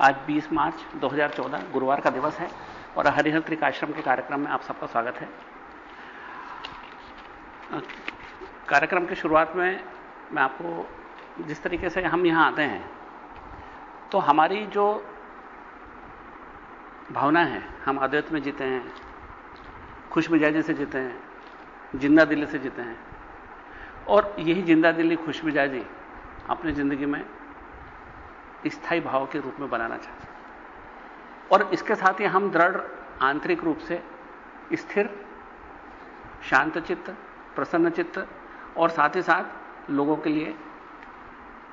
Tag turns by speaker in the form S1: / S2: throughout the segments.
S1: आज 20 मार्च 2014 गुरुवार का दिवस है और हरिहर त्रिकाश्रम के कार्यक्रम में आप सबका स्वागत है। कार्यक्रम की शुरुआत में मैं आपको जिस तरीके से हम यहाँ आते हैं तो हमारी जो भावना है, हम अद्वैत में जीते हैं, खुश मिजाजी से जीते हैं, ज़िंदा दिली से जीते हैं, और यही ज़िंदा दिली, खुश मिजाजी अपनी ज़िंदगी में स्थायी भाव के रूप में बनाना चाहते। हैं और इसके साथ ही हम दृढ़ आंतरिक रूप से स्थिर, शांत चित्त, प्रसन्न चित्त और साथ ही साथ लोगों के लिए,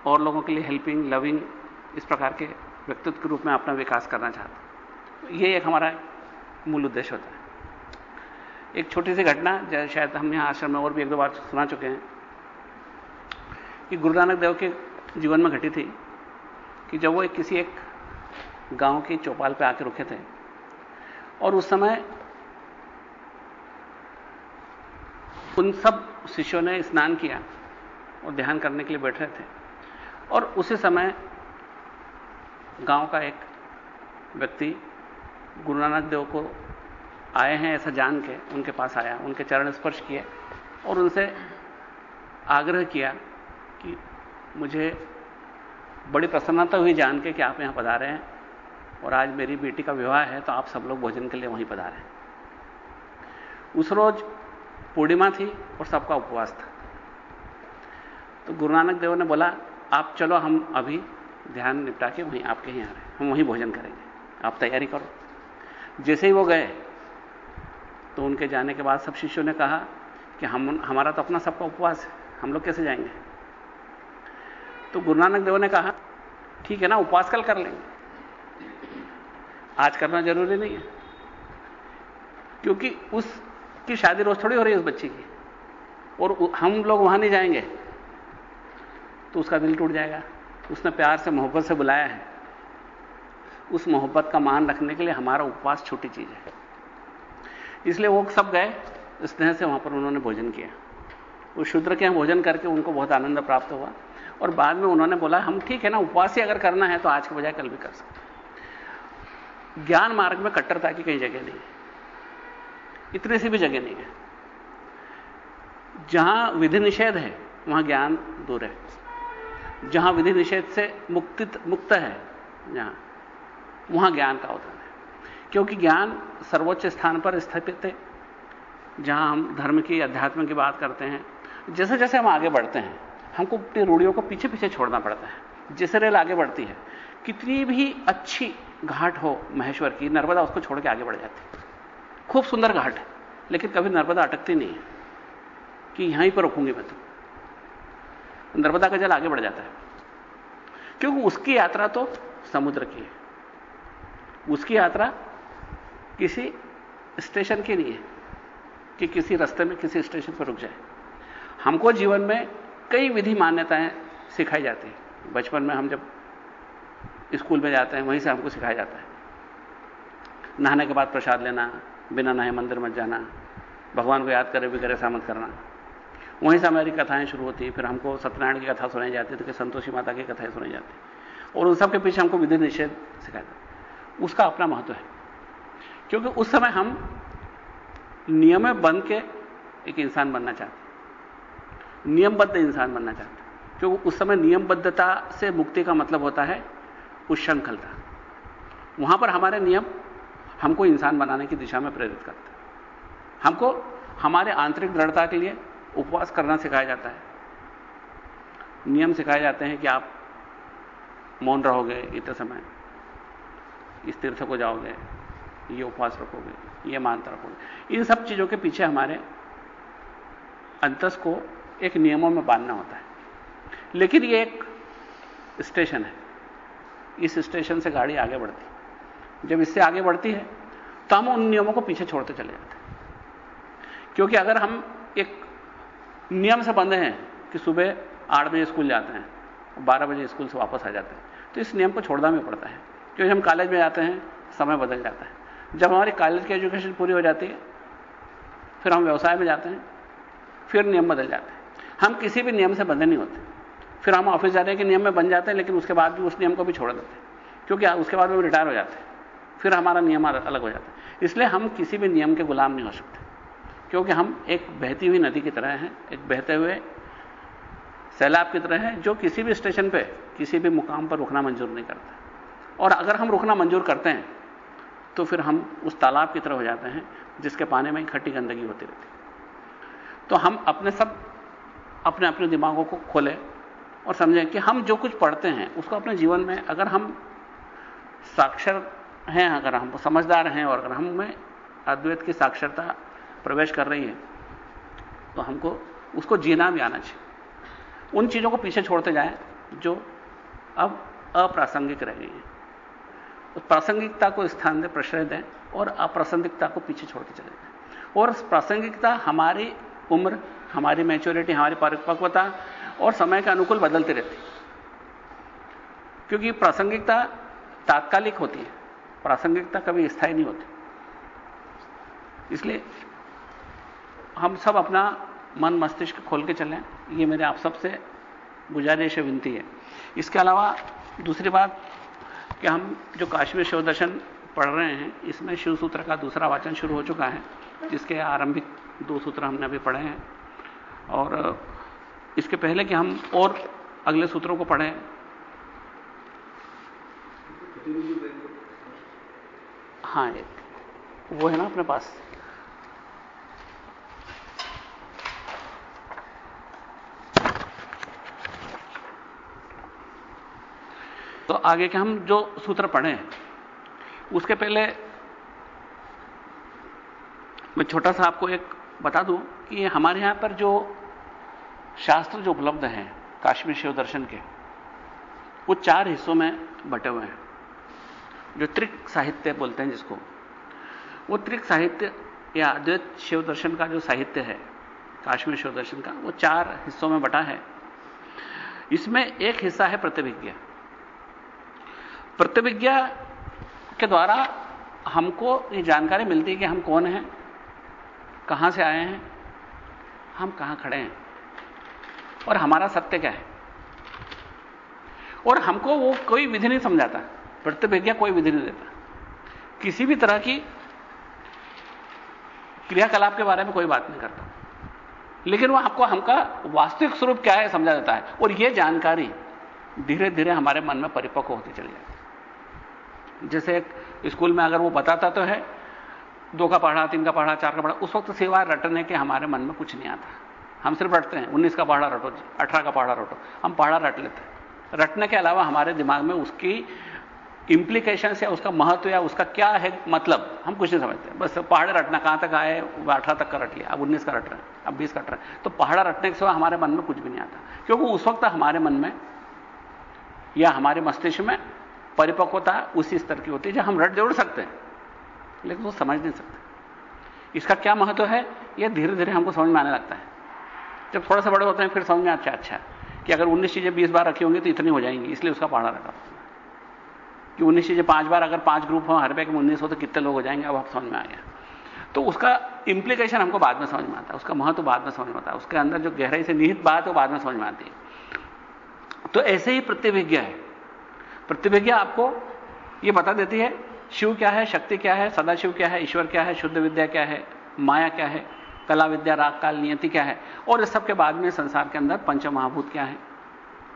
S1: और लोगों के लिए हेल्पिंग लविंग इस प्रकार के व्यक्तित्व के रूप में अपना विकास करना चाहते हैं। ये एक हमारा मूल उद्देश्य होता है। एक छोटी सी घटना जैसे शायद हम यहाँ आश्रम में और भी एक दो बार सुना चुके हैं कि गुरु नानक देव के जीवन में घटी थी। कि जब वो एक किसी एक गाँव की चौपाल पे आके रुके थे, और उस समय उन सब शिष्यों ने स्नान किया और ध्यान करने के लिए बैठ रहे थे। और उसी समय गाँव का एक व्यक्ति गुरु नानक देव को आए हैं ऐसा जान के, उनके पास आया, उनके चरण स्पर्श किए और उनसे आग्रह किया कि मुझे बड़ी प्रसन्नता हुई जान के कि आप यहाँ पधारे हैं। और आज मेरी बेटी का विवाह है तो आप सब लोग भोजन के लिए वहीं पधारे हैं। उस रोज पूर्णिमा थी और सबका उपवास था। तो गुरु नानक देव ने बोला, आप चलो, हम अभी ध्यान निपटा के वहीं आपके यहीं आ रहे। हैं हम वहीं भोजन करेंगे। आप तैयारी करो। जैसे ही वो गए तो उनके जाने के बाद सब शिष्यों ने कहा कि हम, हमारा तो अपना सबका उपवास है। हम लोग कैसे जाएँगे? तो गुरु नानक देव ने कहा, ठीक है ना, उपवास कल कर लेंगे। आज करना ज़रूरी नहीं है। क्योंकि उसकी शादी रोज थोड़ी हो रही है उस बच्ची की। और हम लोग वहाँ नहीं जाएँगे तो उसका दिल टूट जाएगा। उसने प्यार से, मोहब्बत से बुलाया है। उस मोहब्बत का मान रखने के लिए हमारा उपवास छोटी चीज़ है। इसलिए वो सब गए, स्नेह से वहाँ पर उन्होंने भोजन किया। उस शूद्र के भोजन करके उनको बहुत आनंद प्राप्त हुआ। और बाद में उन्होंने बोला, हम ठीक है ना, उपवास ही अगर करना है तो आज के बजाय कल भी कर सकते ज्ञान मार्ग में कट्टरता की कहीं जगह नहीं है। इतने सी भी जगह नहीं है। जहाँ विधि निषेध है, वहाँ ज्ञान दूर है। जहाँ विधि निषेध से मुक्ति मुक्त है, जहाँ, वहाँ ज्ञान का अवतरण है। क्योंकि ज्ञान सर्वोच्च स्थान पर स्थापित है। जहाँ हम धर्म की, अध्यात्म की बात करते हैं जैसे जैसे हम आगे बढ़ते हैं हमको अपनी रूढ़ियों को पीछे पीछे छोड़ना पड़ता है। जैसे रेल आगे बढ़ती है। कितनी भी अच्छी घाट हो महेश्वर की, नर्मदा उसको छोड़ के आगे बढ़ जाती है। खूब सुंदर घाट है, लेकिन कभी नर्मदा अटकती नहीं है। कि यहाँ पर रुकूँगी मैं तो। नर्मदा का जल आगे बढ़ जाता है। क्योंकि उसकी यात्रा तो समुद्र की है। उसकी यात्रा किसी स्टेशन की नहीं है। कि किसी रास्ते में किसी स्टेशन पर रुक जाए। हमको जीवन में कई विधि मान्यताएँ सिखाई जाती हैं। बचपन में हम जब स्कूल में जाते हैं, वहीं से हमको सिखाया जाता है। नहाने के बाद प्रसाद लेना, बिना नहाए मंदिर मत जाना, भगवान को याद करे भी करे ऐसा करना। वहीं से हमारी कथाएँ शुरू होती फिर हमको सत्यनारायण की कथा सुनाई जाती थी कि संतोषी माता की कथाएँ सुनाई जाती और उन सबके पीछे हमको विधि निषेध सिखाया जाता उसका अपना महत्व है। क्योंकि उस समय हम नियम बन के एक इंसान बनना चाहते नियमबद्ध इंसान बनना चाहता हैं। क्योंकि उस समय नियमबद्धता से मुक्ति का मतलब होता है उच्छृंखलता। वहाँ पर हमारे नियम हमको इंसान बनाने की दिशा में प्रेरित करते हैं। हमको हमारे आंतरिक दृढ़ता के लिए उपवास करना सिखाया जाता है। नियम सिखाए जाते हैं कि आप मौन रहोगे, इतने समय इस तीर्थ को जाओगे, ये उपवास रखोगे, ये मानता रखोगे। इन सब चीज़ों के पीछे हमारे अंतस को एक नियमों में बांधना होता है। लेकिन ये एक स्टेशन है। इस स्टेशन से गाड़ी आगे बढ़ती जब इससे आगे बढ़ती है तो हम उन नियमों को पीछे छोड़ते चले जाते हैं। क्योंकि अगर हम एक नियम से बंधे हैं कि सुबह आठ बजे स्कूल जाते हैं, बारह बजे स्कूल से वापस आ जाते हैं तो इस नियम को छोड़ना भी पड़ता है। क्योंकि हम कॉलेज में जाते हैं, समय बदल जाता है। जब हमारी कॉलेज की एजुकेशन पूरी हो जाती है, फिर हम व्यवसाय में जाते हैं, फिर नियम बदल जाते हैं। हम किसी भी नियम से बंधे नहीं होते। फिर हम ऑफ़िस जाने के नियम में बन जाते हैं, लेकिन उसके बाद भी उस नियम को भी छोड़ देते हैं। क्योंकि उसके बाद में रिटायर हो जाते हैं। फिर हमारा नियम अलग हो जाता है। इसलिए हम किसी भी नियम के गुलाम नहीं हो सकते। क्योंकि हम एक बहती हुई नदी की तरह हैं, एक बहते हुए सैलाब की तरह है, जो किसी भी स्टेशन पे, किसी भी मुकाम पर रुकना मंजूर नहीं करता। और अगर हम रुकना मंजूर करते हैं तो फिर हम उस तालाब की तरह हो जाते हैं, जिसके पानी में इकट्ठी गंदगी होती रहती तो हम अपने सब अपने अपने दिमागों को खोलें और समझें कि हम जो कुछ पढ़ते हैं, उसको अपने जीवन में अगर हम साक्षर हैं, अगर हम समझदार हैं और अगर हम में अद्वैत की साक्षरता प्रवेश कर रही है तो हमको उसको जीना भी आना चाहिए। उन चीज़ों को पीछे छोड़ते जाएँ जो अब अप्रासंगिक रह गई है। उस प्रासंगिकता को स्थान दें, प्रश्रय दें और अप्रासंगिकता को पीछे छोड़ते चले जाएँ। और प्रासंगिकता हमारी उम्र हमारी मैच्योरिटी हमारी परिपक्वता और समय के अनुकूल बदलती रहती क्योंकि प्रासंगिकता तात्कालिक होती है। प्रासंगिकता कभी स्थायी नहीं होती। इसलिए हम सब अपना मन मस्तिष्क खोल के चलें। ये मेरे आप सबसे गुजारिश विनती है। इसके अलावा दूसरी बात कि हम जो काश्मीर शिव दर्शन पढ़ रहे हैं, इसमें शिव सूत्र का दूसरा वाचन शुरू हो चुका है, जिसके आरंभिक दो सूत्र हमने अभी पढ़े हैं। और इसके पहले कि हम और अगले सूत्रों को पढ़ें। हाँ एक, वो है ना अपने पास। तो आगे के हम जो सूत्र पढ़े, उसके पहले मैं छोटा सा आपको एक बता दूँ कि हमारे यहाँ पर जो शास्त्र जो उपलब्ध हैं, काश्मीर शिव दर्शन के, वो चार हिस्सों में बटे हुए हैं। जो त्रिक साहित्य बोलते हैं जिसको, वो त्रिक साहित्य या अद्वैत शिव दर्शन का जो साहित्य है, काश्मीर शिव दर्शन का, वो चार हिस्सों में बटा है। इसमें एक हिस्सा है प्रतिभिज्ञा। प्रतिभिज्ञा के द्वारा हमको ये जानकारी मिलती है कि हम कौन हैं, कहाँ से आए हैं, हम कहाँ खड़े हैं। और हमारा सत्य क्या है? और हमको वो कोई विधि नहीं समझाता। प्रतिभिज्ञा कोई विधि नहीं देता। किसी भी तरह की क्रियाकलाप के बारे में कोई बात नहीं करता। लेकिन वो आपको हमका वास्तविक स्वरूप क्या है समझा देता है। और ये जानकारी धीरे धीरे हमारे मन में परिपक्व होती चली जाती जैसे एक स्कूल में अगर वो बताता तो है, दो का पढ़ा, तीन का पढ़ा, चार का पढ़ा, उस वक्त सिवाय रटने के हमारे मन में कुछ नहीं आता। हम सिर्फ़ रटते हैं, उन्नीस का पहाड़ा रटो, अठारह का पहाड़ा रटो। हम पहाड़ा रट लेते हैं। रटने के अलावा हमारे दिमाग में उसकी इंप्लीकेशन या उसका महत्व या उसका क्या है मतलब हम कुछ नहीं समझते। बस पहाड़े रटना, कहाँ तक आए अठारह तक का रट लिया, अब उन्नीस का रट रहे हैं, अब बीस का रट रहे हैं। तो पहाड़ा रटने के सिवा हमारे मन में कुछ भी नहीं आता। क्योंकि उस वक्त हमारे मन में या हमारे मस्तिष्क में परिपक्वता उसी स्तर की होती है जो हम रट जोड़ सकते हैं, लेकिन वो समझ नहीं सकते। इसका क्या महत्व है? यह धीरे धीरे हमको समझ में आने लगता है। जब थोड़ा सा बड़े होते हैं, फिर समझ में अच्छा अच्छा कि अगर 19 चीज़ें 20 बार रखी होंगी तो इतनी हो जाएँगी, इसलिए उसका पहाड़ा रखा कि 19 चीज़ें पाँच बार, अगर पाँच ग्रुप हो, हर बैग में उन्नीस हो तो कितने लोग हो जाएँगे, अब आप समझ में आ गया। तो उसका इंप्लीकेशन हमको बाद में समझ में आता है, उसका महत्व बाद में समझ में आता है, उसके अंदर जो गहराई से निहित बात है, वो बाद में समझ में आती है। तो ऐसे ही प्रतिभिज्ञा है। प्रतिभिज्ञा आपको यह बता देती है, शिव क्या है, शक्ति क्या है, सदाशिव क्या है, ईश्वर क्या है, शुद्ध विद्या क्या है, माया क्या है कला, विद्या, राग, काल, नियति क्या है? और इस सबके बाद में संसार के अंदर पंच महाभूत क्या है?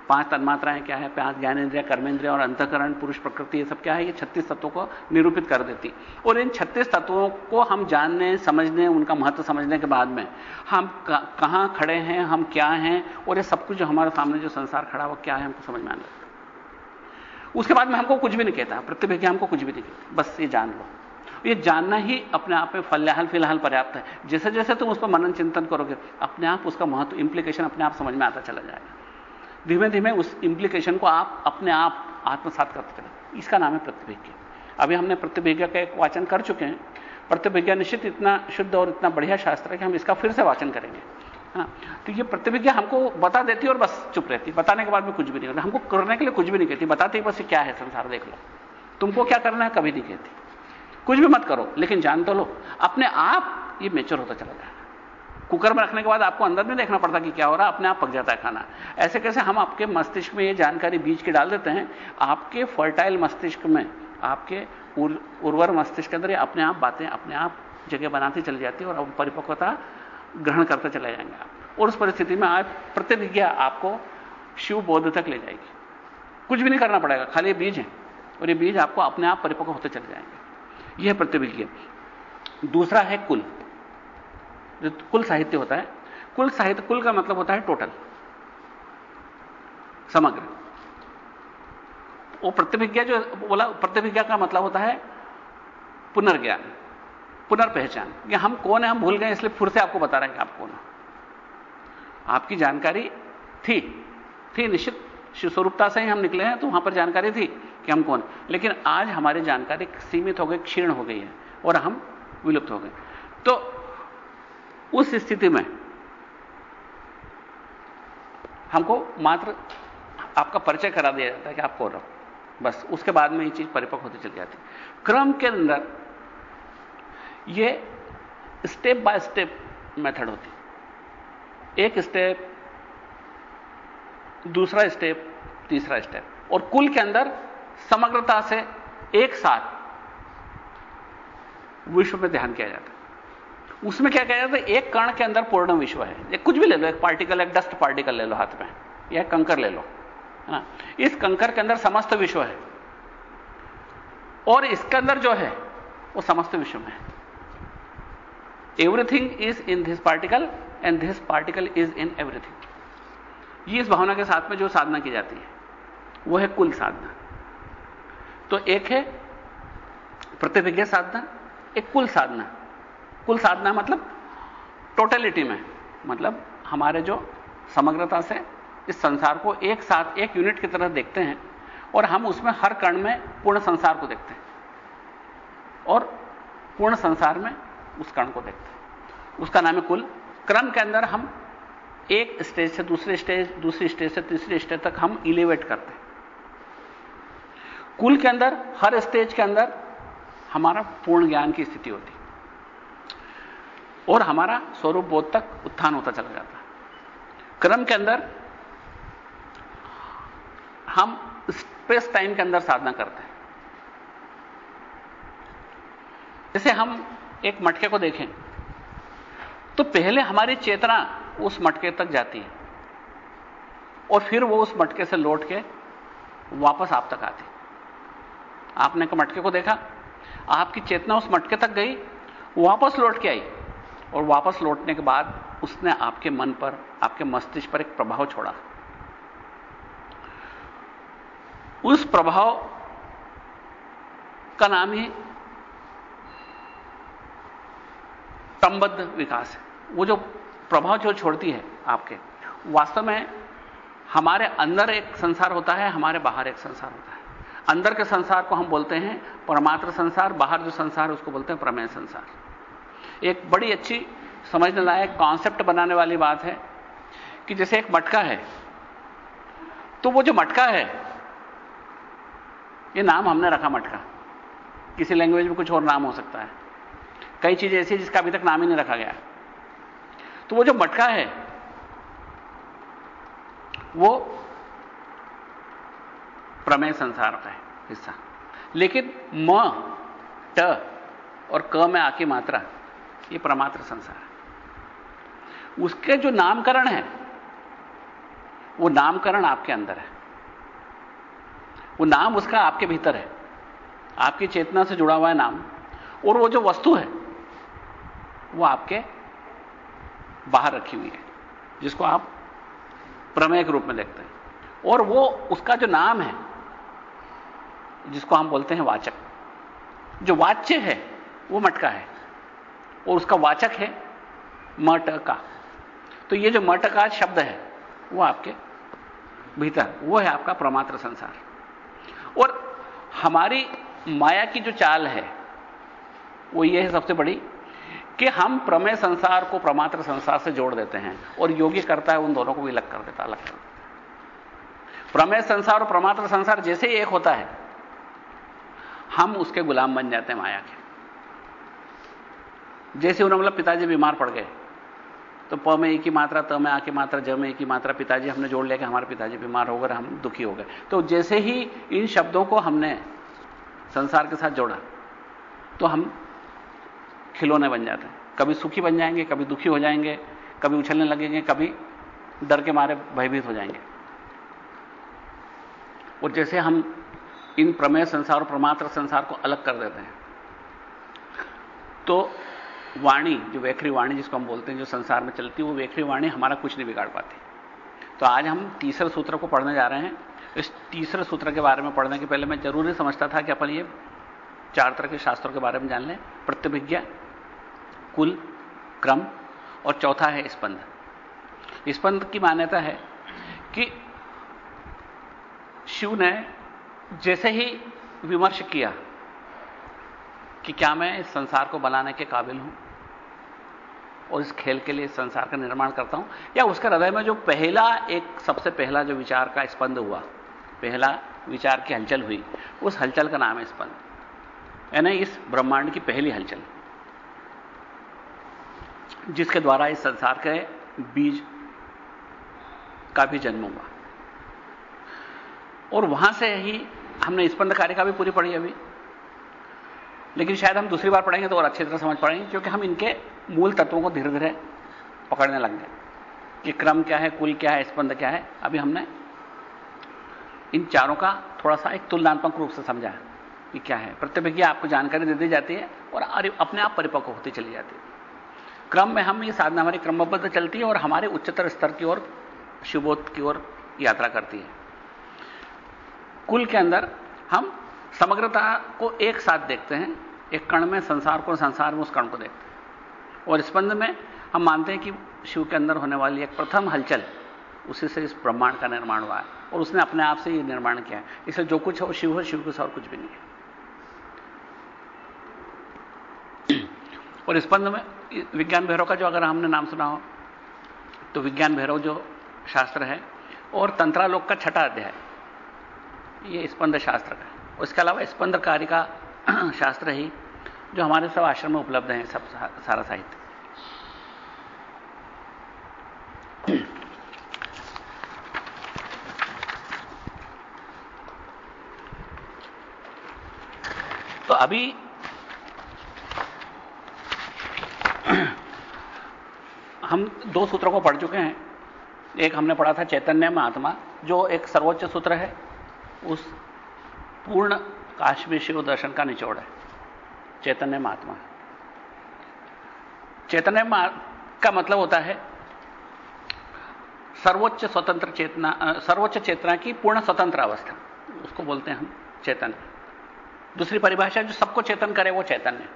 S1: पाँच तन्मात्राएँ क्या है? पाँच ज्ञानेन्द्रिय कर्मेंद्रिय और अंतकरण, पुरुष, प्रकृति, ये सब क्या है? ये छत्तीस तत्वों को निरूपित कर देती। और इन छत्तीस तत्वों को हम जानने, समझने, उनका महत्व समझने के बाद में हम कहाँ खड़े हैं, हम क्या हैं, और ये सब कुछ जो हमारे सामने जो संसार खड़ा हुआ, क्या है, हमको समझ में आने लगता उसके बाद में हमको कुछ भी नहीं कहता। प्रतिभिज्ञा हमको कुछ भी नहीं कहता। बस ये जान लो। ये जानना ही अपने आप में फल्याहल फ़िलहाल पर्याप्त है। जैसे जैसे तुम उस पर मनन चिंतन करोगे, अपने आप उसका महत्व इंप्लीकेशन अपने आप समझ में आता चला जाएगा। धीमे धीमे उस इंप्लीकेशन को आप अपने आप आत्मसात करते चले। इसका नाम है प्रतिभिज्ञा। अभी हमने प्रतिभिज्ञा का एक वाचन कर चुके हैं। प्रतिभिज्ञा निश्चित इतना शुद्ध और इतना बढ़िया शास्त्र है कि हम इसका फिर से वाचन करेंगे। हाँ तो ये प्रतिभिज्ञा हमको बता देती और बस चुप रहती। बताने के बाद में कुछ भी नहीं करता हमको करने के लिए कुछ भी नहीं कहती। बताती बस क्या है संसार, देख लो। तुमको क्या करना है, कभी नहीं कहती। कुछ भी मत करो, लेकिन जान तो लो। अपने आप ये मेचर होता चला जाएगा कुकर में रखने के बाद आपको अंदर नहीं देखना पड़ता कि क्या हो रहा है, अपने आप पक जाता है खाना। ऐसे कैसे हम आपके मस्तिष्क में ये जानकारी बीज के डाल देते हैं, आपके फर्टाइल मस्तिष्क में, आपके उर्वर मस्तिष्क के अंदर अपने आप बातें, अपने आप जगह बनाती चली जाती है और परिपक्वता ग्रहण करते चले जाएँगे आप। और उस परिस्थिति में आप प्रतिविज्ञा आपको शिव बोध तक ले जाएगी। कुछ भी नहीं करना पड़ेगा, खाली बीज है। और ये बीज आपको अपने आप परिपक्व होते चले जाएँगे। यह प्रतिविज्ञा। दूसरा है कुल। जो कुल साहित्य होता है, कुल साहित्य, कुल का मतलब होता है टोटल समग्र। वो प्रतिभिज्ञा जो, बोला प्रतिभिज्ञा का मतलब होता है पुनर्ज्ञान, पुनर्पहचान। कि हम कौन है, हम भूल गए, इसलिए फिर से आपको बता रहे हैं कि आप कौन हो। आपकी जानकारी थी थी निश्चित। स्वरूपता से ही हम निकले हैं तो वहाँ पर जानकारी थी। कि हम कौन? लेकिन आज हमारी जानकारी सीमित हो गई, क्षीण हो गई है और हम विलुप्त हो गए। तो उस स्थिति में हमको मात्र आपका परिचय करा दिया जाता है कि आप कौन रहो बस, उसके बाद में ये चीज़ परिपक्व होती चली जाती। क्रम के अंदर ये स्टेप बाय स्टेप मेथड होती। एक स्टेप दूसरा स्टेप तीसरा स्टेप और कुल के अंदर समग्रता से एक साथ विश्व में ध्यान किया जाता है। उसमें क्या कहा जाता है? एक कण के अंदर पूर्ण विश्व है। एक कुछ भी ले लो, एक पार्टिकल एक डस्ट पार्टिकल ले लो हाथ में, या कंकर ले लो, है ना? इस कंकर के अंदर समस्त विश्व है। और इसके अंदर जो है, वो समस्त विश्व में है। Everything is in this particle and this particle is in everything ये इस भावना के साथ में जो साधना की जाती है, वो है कुल साधना। तो एक है प्रतिभिज्ञा साधना, एक कुल साधना। कुल साधना मतलब टोटलिटी में मतलब हमारे जो समग्रता से इस संसार को एक साथ, एक यूनिट की तरह देखते हैं और हम उसमें हर कण में पूर्ण संसार को देखते हैं और पूर्ण संसार में उस कण को देखते हैं। उसका नाम है कुल। क्रम के अंदर हम एक स्टेज से दूसरे स्टेज दूसरी स्टेज से तीसरी स्टेज तक हम इलेवेट करते हैं। कुल के अंदर, हर स्टेज के अंदर हमारा पूर्ण ज्ञान की स्थिति होती। और हमारा स्वरूप बोध तक उत्थान होता चला जाता। क्रम के अंदर हम स्पेस टाइम के अंदर साधना करते हैं। जैसे हम एक मटके को देखें तो पहले हमारी चेतना उस मटके तक जाती है, और फिर वो उस मटके से लौट के वापस आप तक आती आपने मटके को देखा? आपकी चेतना उस मटके तक गई, वापस लौट के आई। और वापस लौटने के बाद उसने आपके मन पर, आपके मस्तिष्क पर एक प्रभाव छोड़ा। उस प्रभाव का नाम ही क्रमबद्ध विकास है। वो जो प्रभाव जो छोड़ती है आपके, वास्तव में हमारे अंदर एक संसार होता है, हमारे बाहर एक संसार होता है। अंदर के संसार को हम बोलते हैं परमात्र संसार, बाहर जो संसार है उसको बोलते हैं प्रमेय संसार। एक बड़ी अच्छी समझने लायक कॉन्सेप्ट बनाने वाली बात है कि जैसे एक मटका है तो वो जो मटका है, ये नाम हमने रखा मटका। किसी लैंग्वेज में कुछ और नाम हो सकता है। कई चीज़ें ऐसी जिसका अभी तक नाम ही नहीं रखा गया। तो वो जो मटका है, वो प्रमेय संसार का है, हिस्सा। लेकिन म, ट और क में आकी मात्रा, ये प्रमात्र संसार है। उसके जो नामकरण है, वो नामकरण आपके अंदर है। वो नाम उसका आपके भीतर है। आपकी चेतना से जुड़ा हुआ है नाम, और वो जो वस्तु है, वो आपके बाहर रखी हुई है, जिसको आप प्रमेय के रूप में देखते हैं। और वो, उसका जो नाम है जिसको हम बोलते हैं वाचक। जो वाच्य है, वो मटका है। और उसका वाचक है मट का तो ये जो मट का शब्द है, वो आपके भीतर, वो है आपका प्रमात्र संसार। और हमारी माया की जो चाल है, वो ये है सबसे बड़ी कि हम प्रमेय संसार को प्रमात्र संसार से जोड़ देते हैं और योगी करता है, उन दोनों को भी अलग कर देता अलग कर देता प्रमेय संसार और प्रमात्र संसार जैसे ही एक होता है हम उसके गुलाम बन जाते हैं, माया के। जैसे उन्होंने मतलब पिताजी बीमार पड़ गए। तो प में एक ही मात्रा, त में आ की मात्रा, ज में एक ही मात्रा, पिताजी हमने जोड़ लिया कि हमारे पिताजी बीमार हो गए, हम दुखी हो गए। तो जैसे ही इन शब्दों को हमने संसार के साथ जोड़ा तो हम खिलौने बन जाते हैं। कभी सुखी बन जाएँगे, कभी दुखी हो जाएँगे, कभी उछलने लगेंगे, कभी डर के मारे भयभीत हो जाएँगे। और जैसे हम इन प्रमेय संसार और प्रमात्र संसार को अलग कर देते हैं। तो वाणी, जो वेखरी वाणी जिसको हम बोलते हैं, जो संसार में चलती है, वो वेखरी वाणी हमारा कुछ नहीं बिगाड़ पाती। तो आज हम तीसरे सूत्र को पढ़ने जा रहे हैं। इस तीसरे सूत्र के बारे में पढ़ने के पहले मैं ज़रूरी समझता था कि अपन ये चार तरह के शास्त्रों के बारे में जान लें। प्रत्यभिज्ञा, कुल, क्रम और चौथा है स्पंद। स्पंद की मान्यता है कि शिव ने जैसे ही विमर्श किया कि क्या मैं इस संसार को बनाने के काबिल हूँ और इस खेल के लिए इस संसार का निर्माण करता हूँ, या उसके हृदय में जो पहला एक सबसे पहला जो विचार का स्पंद हुआ, पहला विचार की हलचल हुई, उस हलचल का नाम है स्पंद। यानी इस ब्रह्मांड की पहली हलचल, जिसके द्वारा इस संसार के बीज का भी जन्म हुआ। और वहाँ से ही हमने स्पंद कार्य का भी पूरी पढ़ी अभी। लेकिन शायद हम दूसरी बार पढ़ेंगे तो और अच्छी तरह समझ पाएँगे, क्योंकि हम इनके मूल तत्वों को धीरे धीरे पकड़ने लग गए। कि क्रम क्या है, कुल क्या है, स्पंद क्या है, अभी हमने इन चारों का थोड़ा सा एक तुलनात्मक रूप से समझा है कि क्या है। प्रत्यभिज्ञा आपको जानकारी दे दी जाती है और अपने आप परिपक्व होती चली जाती है। क्रम में हम ये साधना हमारी क्रमबद्ध चलती है और हमारे उच्चतर स्तर की ओर शिवोत की ओर यात्रा करती है। कुल के अंदर हम समग्रता को एक साथ देखते हैं, एक कण में संसार को, संसार में उस कण को देखते हैं। और स्पंद में हम मानते हैं कि शिव के अंदर होने वाली एक प्रथम हलचल, उसी से इस ब्रह्मांड का निर्माण हुआ है। और उसने अपने आप से ये निर्माण किया है। इसलिए जो कुछ है वो शिव है, शिव कुछ और कुछ भी नहीं है। और स्पंद में विज्ञान भैरव का जो अगर हमने नाम सुना हो तो विज्ञान भैरव जो शास्त्र है, और तंत्रालोक का छठा अध्याय। ये स्पंद शास्त्र का उसके अलावा स्पंद कार्य का शास्त्र ही, जो हमारे सब आश्रम में उपलब्ध है, सब सारा साहित्य। तो अभी हम दो सूत्रों को पढ़ चुके हैं। एक हमने पढ़ा था चैतन्य में आत्मा जो एक सर्वोच्च सूत्र है। उस पूर्ण काश्मीर शिव दर्शन का निचोड़ है। चैतन्य महात्मा। चैतन्य का मतलब होता है सर्वोच्च स्वतंत्र चेतना सर्वोच्च चेतना की पूर्ण स्वतंत्र अवस्था। उसको बोलते हैं हम चैतन्य। दूसरी परिभाषा, जो सबको चेतन करे, वो चैतन्य।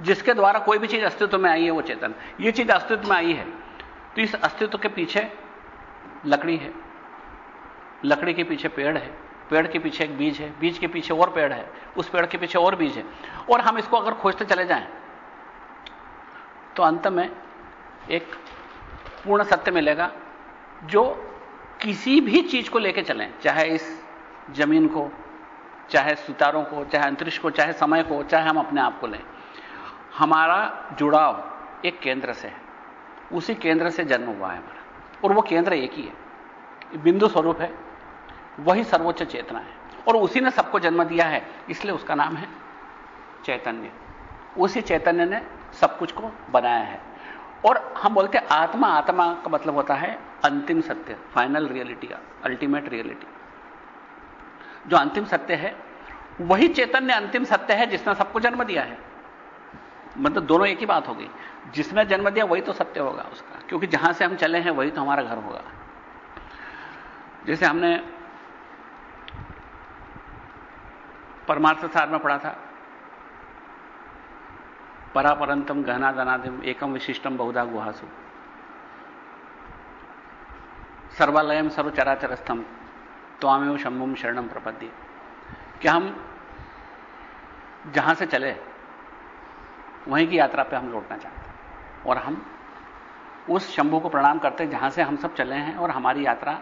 S1: जिसके द्वारा कोई भी चीज़ अस्तित्व में आई है, वो चेतन। ये चीज़ अस्तित्व में आई है तो इस अस्तित्व के पीछे लकड़ी है। लकड़ी के पीछे पेड़ है। पेड़ के पीछे एक बीज है, बीज के पीछे और पेड़ है, उस पेड़ के पीछे और बीज है। और हम इसको अगर खोजते चले जाएँ तो अंत में एक पूर्ण सत्य मिलेगा, जो किसी भी चीज़ को लेकर चलें, चाहे इस ज़मीन को, चाहे सितारों को, चाहे अंतरिक्ष को, चाहे समय को, चाहे हम अपने आप को लें। हमारा जुड़ाव एक केंद्र से है, उसी केंद्र से जन्म हुआ है हमारा, और वो केंद्र एक ही है। बिंदु स्वरूप है वही सर्वोच्च चेतना है। और उसी ने सबको जन्म दिया है, इसलिए उसका नाम है चैतन्य। उसी चैतन्य ने सब कुछ को बनाया है। और हम बोलते हैं आत्मा आत्मा का मतलब होता है अंतिम सत्य फाइनल रियलिटी अल्टीमेट रियलिटी जो अंतिम सत्य है, वही चैतन्य अंतिम सत्य है जिसने सबको जन्म दिया है। मतलब दोनों एक ही बात होगी जिसने जन्म दिया, वही तो सत्य होगा उसका। क्योंकि जहाँ से हम चले हैं, वही तो हमारा घर होगा। जैसे हमने परमार्थ सार में पढ़ा था। परापरंतम गहना दनादिम एकम विशिष्टम बहुधा गुहासु। सर्वालयम सर्वचराचरस्थम त्वामेव शंभुम शरणम प्रपद्य। क्या हम जहाँ से चले, वहीं की यात्रा पे हम लौटना चाहते हैं? और हम उस शंभु को प्रणाम करते हैं जहाँ से हम सब चले हैं और हमारी यात्रा,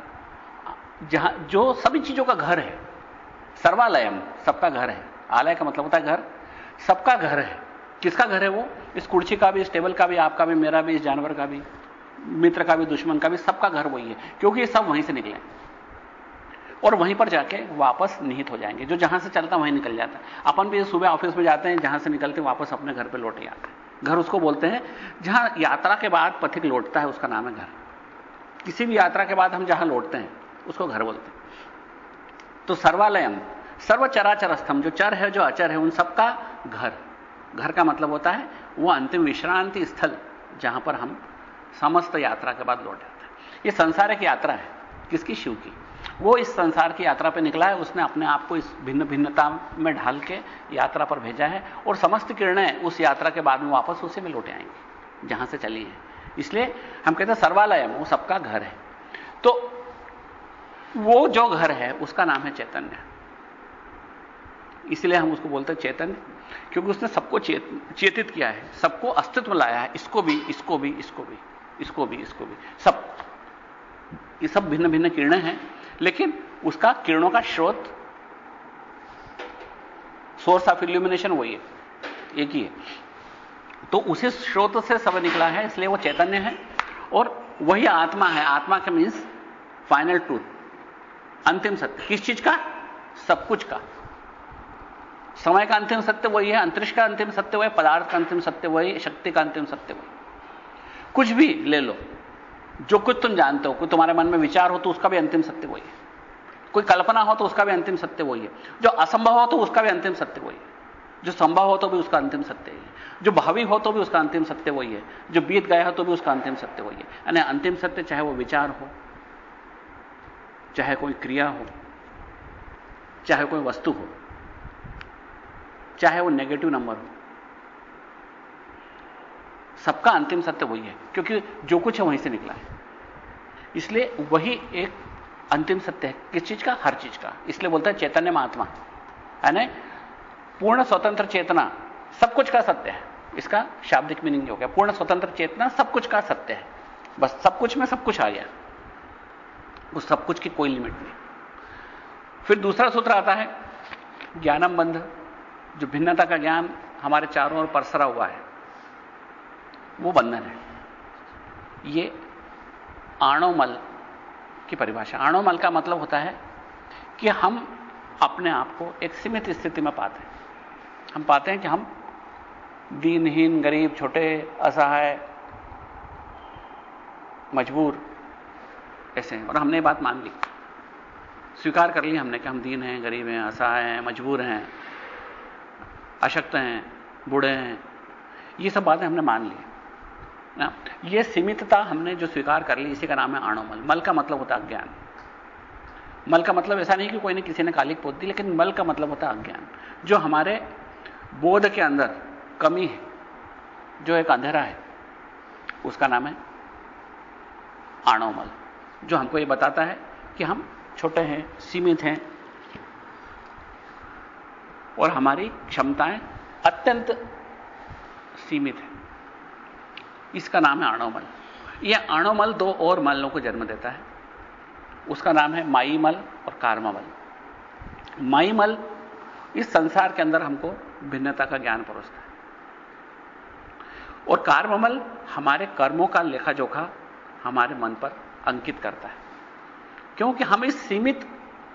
S1: जहाँ, जो सभी चीज़ों का घर है सर्वालयम, सबका घर है। आलय का मतलब होता है घर। सबका घर है। किसका घर है वो? इस कुर्सी का भी, इस टेबल का भी, आपका भी, मेरा भी, इस जानवर का भी, मित्र का भी, दुश्मन का भी, सबका घर वही है। क्योंकि ये सब वहीं से निकले और वहीं पर जाके वापस निहित हो जाएँगे। जो जहाँ से चलता वहीं निकल जाता है। अपन भी सुबह ऑफ़िस में जाते हैं, जहाँ से निकलते वापस अपने घर पे लौटे आते हैं। घर उसको बोलते हैं, जहाँ यात्रा के बाद पथिक लौटता है, उसका नाम है घर। किसी भी यात्रा के बाद हम जहाँ लौटते हैं, उसको घर बोलते हैं। तो सर्वालयम सर्व चराचर स्तंभ जो चर है, जो अचर है, उन सबका घर। घर का मतलब होता है, वो अंतिम विश्रांति स्थल, जहाँ पर हम समस्त यात्रा के बाद लौट जाते हैं। ये संसार एक यात्रा है, किसकी? शिव की। वो इस संसार की यात्रा पर निकला है, उसने अपने आप को इस भिन्न भिन्नता में ढाल के यात्रा पर भेजा है, और समस्त किरणें उस यात्रा के बाद में वापस उसी में लौटे आएँगी, जहाँ से चली है। इसलिए हम कहते हैं, सर्वालयम, वो सबका घर है। तो वो जो घर है उसका नाम है चैतन्य। इसलिए हम उसको बोलते हैं चैतन्य क्योंकि उसने सबको चेत, चेतित किया है सबको अस्तित्व लाया है इसको भी इसको भी इसको भी इसको भी इसको भी सब। ये सब भिन्न भिन्न किरणें हैं लेकिन उसका किरणों का स्रोत सोर्स ऑफ़ इल्यूमिनेशन वही है एक ही है। तो उसी स्रोत से सब निकला है इसलिए वो चैतन्य है और वही आत्मा है। आत्मा के मीन्स फाइनल ट्रूथ अंतिम सत्य किस चीज़ का सब कुछ का समय का अंतिम सत्य वही है अंतरिक्ष का अंतिम सत्य वही पदार्थ का अंतिम सत्य वही शक्ति का अंतिम सत्य वही कुछ भी ले लो जो कुछ तुम जानते हो कोई तुम्हारे मन में विचार हो तो उसका भी अंतिम सत्य वही है कोई कल्पना हो तो उसका भी अंतिम सत्य वही है जो असंभव हो तो उसका भी अंतिम सत्य वही है जो संभव हो तो भी उसका अंतिम सत्य ही है जो भावी हो तो भी उसका अंतिम सत्य वही है जो बीत गया हो तो भी उसका अंतिम सत्य वही है यानी अंतिम सत्य चाहे वो विचार हो चाहे कोई क्रिया हो, चाहे कोई वस्तु हो, चाहे वो नेगेटिव नंबर हो, सबका अंतिम सत्य वही है, क्योंकि जो कुछ है वहीं से निकला है। इसलिए वही एक अंतिम सत्य है, किस चीज़ का? हर चीज़ का। इसलिए बोलते हैं चैतन्य महात्मा। यानी पूर्ण स्वतंत्र चेतना सब कुछ का सत्य है। इसका शाब्दिक मीनिंग हो गया। पूर्ण स्वतंत्र चेतना सब कुछ का सत्य है। बस सब कुछ में सब कुछ आ गया। उस सब कुछ की कोई लिमिट नहीं। फिर दूसरा सूत्र आता है, ज्ञानम बंध। जो भिन्नता का ज्ञान हमारे चारों ओर परसरा हुआ है, वो बंधन है। ये आणोमल की परिभाषा। आणोमल का मतलब होता है कि हम अपने आप को एक सीमित स्थिति में पाते हैं। हम पाते हैं कि हम दीनहीन, गरीब, छोटे, असहाय, मजबूर ऐसे हैं। और हमने बात मान ली। स्वीकार कर ली हमने कि हम दीन हैं, गरीब हैं, असहाय हैं, मजबूर हैं, अशक्त हैं, बूढ़े हैं। ये सब बातें हमने मान ली। ना? ये सीमितता हमने जो स्वीकार कर ली, इसी का नाम है आणोमल मल का मतलब होता अज्ञान। मल का मतलब ऐसा नहीं कि कोई ने किसी ने कालिक पोत दी, लेकिन मल का मतलब होता अज्ञान। जो हमारे बोध के अंदर कमी है, जो एक अंधेरा है, उसका नाम है आणोमल जो हमको ये बताता है कि हम छोटे हैं, सीमित हैं और हमारी क्षमताएँ अत्यंत सीमित है। इसका नाम है आणोमल यह आणोमल दो और मलों को जन्म देता है। उसका नाम है माई मल और कार्ममल। माई मल इस संसार के अंदर हमको भिन्नता का ज्ञान परोसता है। और कार्ममल हमारे कर्मों का लेखा जोखा हमारे मन पर अंकित करता है। क्योंकि हम इस सीमित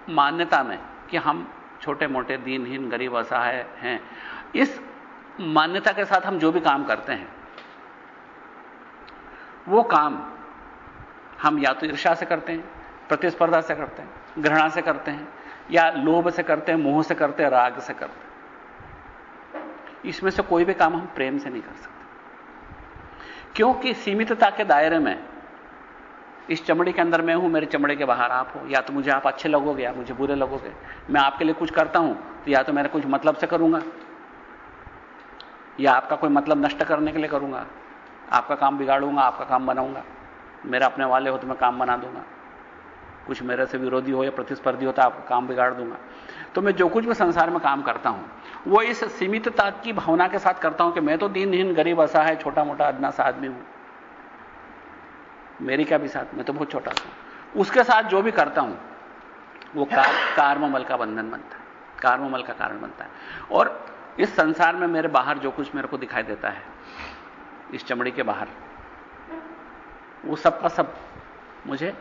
S1: मान्यता में कि हम छोटे मोटे दीनहीन, गरीब, असहाय हैं, इस मान्यता के साथ हम जो भी काम करते हैं, वो काम हम या तो ईर्षा से करते हैं, प्रतिस्पर्धा से करते हैं, घृणा से करते हैं, या लोभ से करते हैं, मोह से करते हैं, राग से करते हैं। इसमें से कोई भी काम हम प्रेम से नहीं कर सकते। क्योंकि सीमितता के दायरे में इस चमड़ी के अंदर मैं हूँ, मेरे चमड़े के बाहर आप हो। या तो मुझे आप अच्छे लगोगे, या मुझे बुरे लगोगे। मैं आपके लिए कुछ करता हूँ तो या तो मेरे कुछ मतलब से करूँगा। या आपका कोई मतलब नष्ट करने के लिए करूँगा। आपका काम बिगाड़ूँगा, आपका काम बनाऊँगा। मेरा अपने वाले हो तो मैं काम बना दूँगा। कुछ मेरे से विरोधी हो या प्रतिस्पर्धी हो तो आपका काम बिगाड़ दूँगा। तो मैं जो कुछ भी संसार में काम करता हूँ, वो इस सीमितता की भावना के साथ करता हूँ कि मैं तो दीनहीन गरीब असा है छोटा मोटा अदना सा आदमी हूँ। मेरी क्या भी साथ मैं तो बहुत छोटा सा उसके साथ जो भी करता हूँ वो कार, कार्ममल का बंधन बनता है। कार्ममल का कारण बनता है। और इस संसार में मेरे बाहर जो कुछ मेरे को दिखाई देता है इस चमड़ी के बाहर वो सब का सब मुझे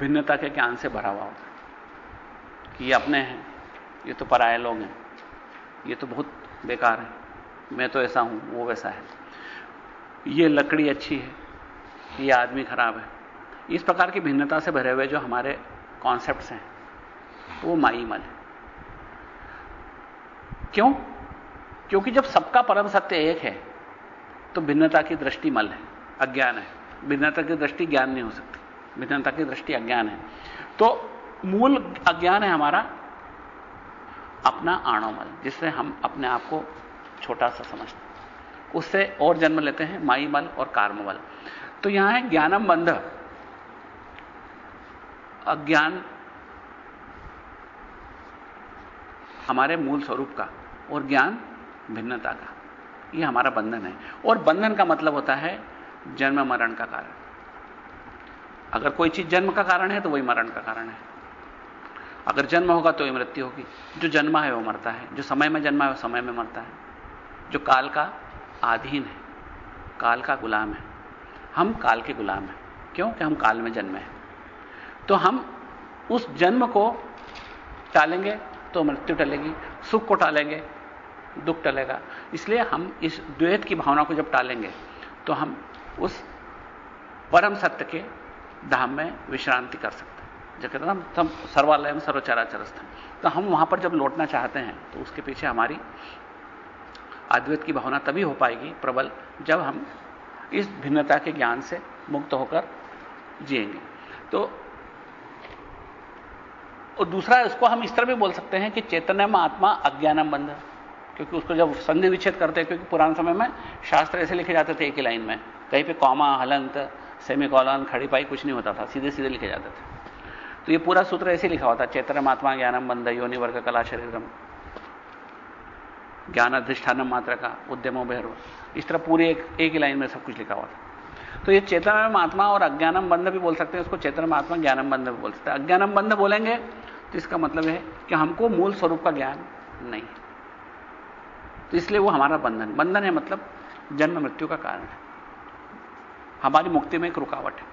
S1: भिन्नता के ज्ञान से भरा हुआ होता कि ये अपने हैं ये तो पराये लोग हैं ये तो बहुत बेकार है मैं तो ऐसा हूँ वो वैसा है। ये लकड़ी अच्छी है ये आदमी खराब है। इस प्रकार की भिन्नता से भरे हुए जो हमारे कॉन्सेप्ट हैं, वो माई मल है। क्यों? क्योंकि जब सबका परम सत्य एक है तो भिन्नता की दृष्टि मल है, अज्ञान है। भिन्नता की दृष्टि ज्ञान नहीं हो सकती। भिन्नता की दृष्टि अज्ञान है। तो मूल अज्ञान है हमारा अपना आणोमल जिससे हम अपने आप को छोटा सा समझते उससे और जन्म लेते हैं माई मल और कार्मवल तो यहाँ है ज्ञानम बंध। अज्ञान हमारे मूल स्वरूप का और ज्ञान भिन्नता का। यह हमारा बंधन है। और बंधन का मतलब होता है जन्म मरण का कारण। अगर कोई चीज़ जन्म का कारण है तो वही मरण का कारण है। अगर जन्म होगा तो मृत्यु होगी। जो जन्मा है, वो मरता है। जो समय में जन्मा है, वो समय में मरता है। जो काल का आधीन है, काल का गुलाम है। हम काल के गुलाम हैं। क्यों कि हम काल में जन्मे हैं? तो हम उस जन्म को टालेंगे तो मृत्यु टलेगी, सुख को टालेंगे, दुख टलेगा। इसलिए हम इस द्वैत की भावना को जब टालेंगे तो हम उस परम सत्य के धाम में विश्रांति कर सकते हैं। जो कहते हैं हम सर्वालय में सर्वचराचर स्थान तो हम वहाँ पर जब लौटना चाहते हैं तो उसके पीछे हमारी अद्वैत की भावना तभी हो पाएगी प्रबल जब हम इस भिन्नता के ज्ञान से मुक्त होकर जिएँगे। तो और दूसरा, इसको हम इस तरह भी बोल सकते हैं कि चैतन्य में आत्मा अज्ञानम बंध, क्योंकि उसको जब संधि विच्छेद करते हैं, क्योंकि पुराने समय में शास्त्र ऐसे लिखे जाते थे एक ही लाइन में, कहीं पे कॉमा, हलंत सेमी कॉलन खड़ी पाई कुछ नहीं होता था सीधे सीधे लिखे जाते थे। तो ये पूरा सूत्र ऐसे लिखा होता चैतन्य आत्मा ज्ञानम बंध, योनि वर्ग कला शरीरम, ज्ञान अधिष्ठानम मात्र का, उद्यमो भैरव इस तरह पूरे एक, एक ही लाइन में सब कुछ लिखा हुआ था। तो ये चेतनम आत्मा और अज्ञानम बंध भी बोल सकते हैं उसको चेतनम आत्मा ज्ञानम बंध भी बोल सकते हैं। अज्ञानम बंध बोलेंगे तो इसका मतलब है कि हमको मूल स्वरूप का ज्ञान नहीं है। तो इसलिए वो हमारा बंधन बंधन है मतलब जन्म मृत्यु का कारण है। हमारी मुक्ति में एक रुकावट है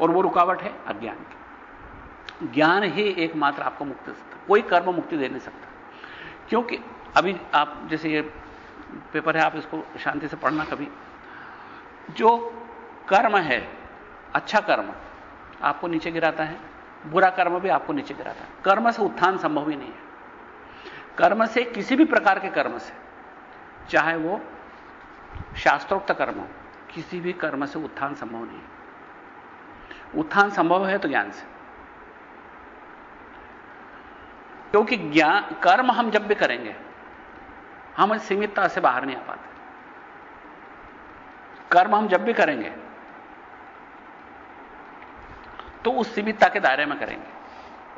S1: और वो रुकावट है अज्ञान की। ज्ञान ही एकमात्र आपको मुक्ति दे सकता कोई कर्म मुक्ति दे नहीं सकता। क्योंकि अभी आप जैसे ये पेपर है, आप इसको शांति से पढ़ना कभी। जो कर्म है अच्छा कर्म, आपको नीचे गिराता है, बुरा कर्म भी आपको नीचे गिराता है। कर्म से उत्थान संभव ही नहीं है। कर्म से किसी भी प्रकार के कर्म से, चाहे वो शास्त्रोक्त कर्म हो, किसी भी कर्म से उत्थान संभव नहीं है। उत्थान संभव है तो ज्ञान से। क्योंकि ज्ञान कर्म हम जब भी करेंगे हम इस सीमितता से बाहर नहीं आ पाते। कर्म हम जब भी करेंगे तो उस सीमितता के दायरे में करेंगे,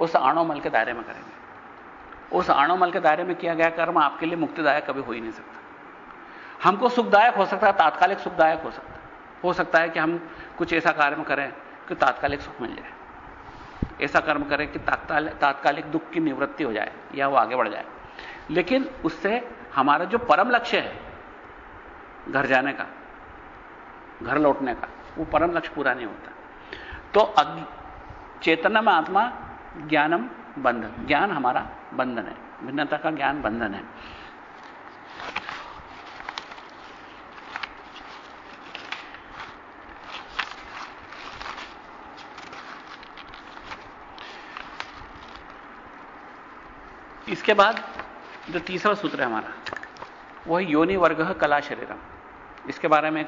S1: उस आणोमल के दायरे में करेंगे। उस आणोमल के दायरे में किया गया कर्म आपके लिए मुक्तिदायक कभी हो ही नहीं सकता। हमको सुखदायक हो सकता है, तात्कालिक सुखदायक हो सकता है। हो सकता है कि हम कुछ ऐसा कार्य करें कि तात्कालिक सुख मिल जाए। ऐसा कर्म करें कि तात्कालिक दुख की निवृत्ति हो जाए या वो आगे बढ़ जाए। लेकिन उससे हमारा जो परम लक्ष्य है घर जाने का, घर लौटने का, वो परम लक्ष्य पूरा नहीं होता। तो चेतनम आत्मा ज्ञानम बंधन, ज्ञान हमारा बंधन है, भिन्नता का ज्ञान बंधन है। इसके बाद जो तीसरा सूत्र है हमारा वह योनि वर्ग कला शरीरम। इसके बारे में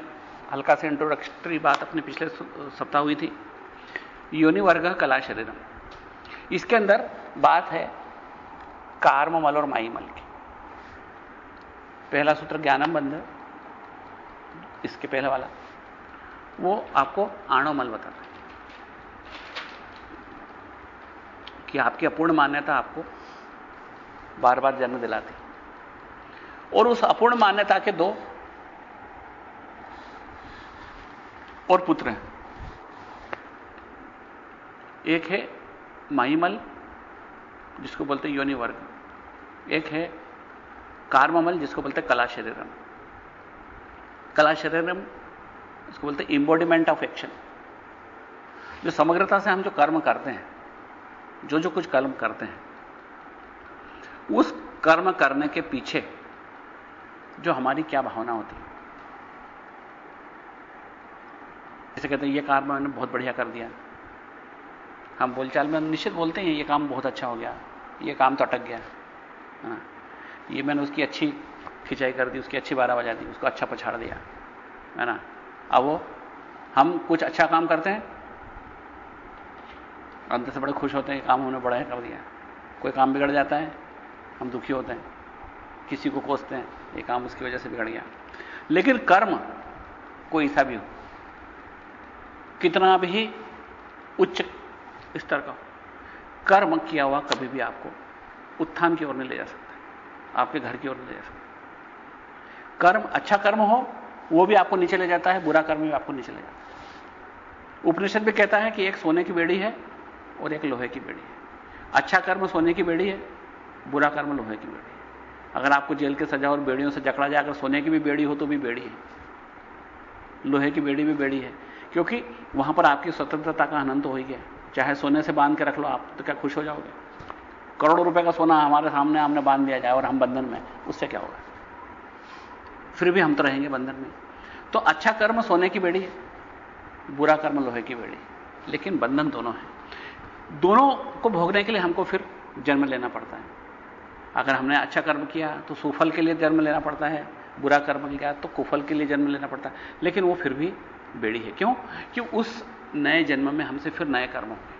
S1: हल्का से इंट्रोडक्टरी बात अपने पिछले सप्ताह हुई थी। योनि वर्ग कला शरीरम। इसके अंदर बात है कार्म मल और माई मल की। पहला सूत्र ज्ञानम बंध, इसके पहले वाला, वो आपको आणोमल बताता है कि आपकी अपूर्ण मान्यता आपको बार बार जन्म दिलाती और उस अपूर्ण मान्यता के दो और पुत्र हैं। एक है माईमल, जिसको बोलते योनि वर्ग। एक है कार्ममल, जिसको बोलते कला शरीरम कला शरीरम इसको बोलते इंबॉडीमेंट ऑफ़ एक्शन जो समग्रता से हम जो कर्म करते हैं, जो जो कुछ कर्म करते हैं उस कर्म करने के पीछे जो हमारी क्या भावना होती है। जैसे कहते हैं, ये काम मैंने बहुत बढ़िया कर दिया। हम बोलचाल में निश्चित बोलते हैं, ये काम बहुत अच्छा हो गया। ये काम तो अटक गया। है। ना ये मैंने उसकी अच्छी खिंचाई कर दी, उसकी अच्छी बारह बजा दी, उसको अच्छा पछाड़ दिया। है ना? अब वो, हम कुछ अच्छा काम करते हैं, अंदर से बड़े खुश होते हैं, काम हमने बड़ा कर दिया। कोई काम बिगड़ जाता है हम दुखी होते हैं, किसी को कोसते हैं, ये काम उसकी वजह से बिगड़ गया। लेकिन कर्म, कोई सा भी हो, कितना भी उच्च स्तर का हो, कर्म किया हुआ कभी भी आपको उत्थान की ओर नहीं ले जा सकता, आपके घर की ओर नहीं ले जा सकता। कर्म अच्छा कर्म हो, वो भी आपको नीचे ले जाता है, बुरा कर्म भी आपको नीचे ले जाता है। उपनिषद भी कहता है कि एक सोने की बेड़ी है और एक लोहे की बेड़ी है। अच्छा कर्म सोने की बेड़ी है बुरा कर्म लोहे की बेड़ी अगर आपको जेल के सजा और बेड़ियों से जकड़ा जाए, अगर सोने की भी बेड़ी हो तो भी बेड़ी है। लोहे की बेड़ी भी बेड़ी है। क्योंकि वहाँ पर आपकी स्वतंत्रता का आनंद हो ही गया। चाहे सोने से बाँध के रख लो आप तो क्या खुश हो जाओगे? करोड़ों रुपए का सोना हमारे सामने हमने बाँध दिया जाए और हम बंधन में उससे क्या होगा? फिर भी हम तो रहेंगे बंधन में। तो अच्छा कर्म सोने की बेड़ी है, बुरा कर्म लोहे की बेड़ी लेकिन बंधन दोनों है। दोनों को भोगने के लिए हमको फिर जन्म लेना पड़ता है। अगर हमने अच्छा कर्म किया तो सुफल के लिए जन्म लेना पड़ता है, बुरा कर्म किया तो कुफल के लिए जन्म लेना पड़ता है। लेकिन वो फिर भी बेड़ी है। क्यों? कि उस नए जन्म में हमसे फिर नए कर्म होंगे।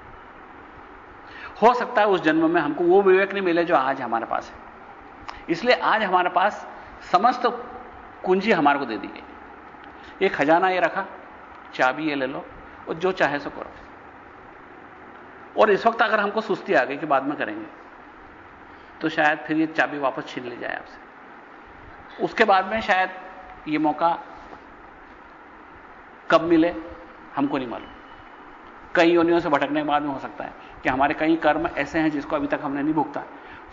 S1: हो सकता है उस जन्म में हमको वो विवेक नहीं मिले जो आज हमारे पास है। इसलिए आज हमारे पास समस्त कुंजी हमारे को दे दी गई। एक खजाना ये रखा, चाबी ये ले लो, और जो चाहे सो करो। और इस वक्त अगर हमको सुस्ती आ गई कि बाद में करेंगे तो शायद फिर ये चाबी वापस छीन ली जाए आपसे। उसके बाद में शायद ये मौका कब मिले, हमको नहीं मालूम। कई योनियों से भटकने के बाद में हो सकता है कि हमारे कई कर्म ऐसे हैं जिसको अभी तक हमने नहीं भुगता।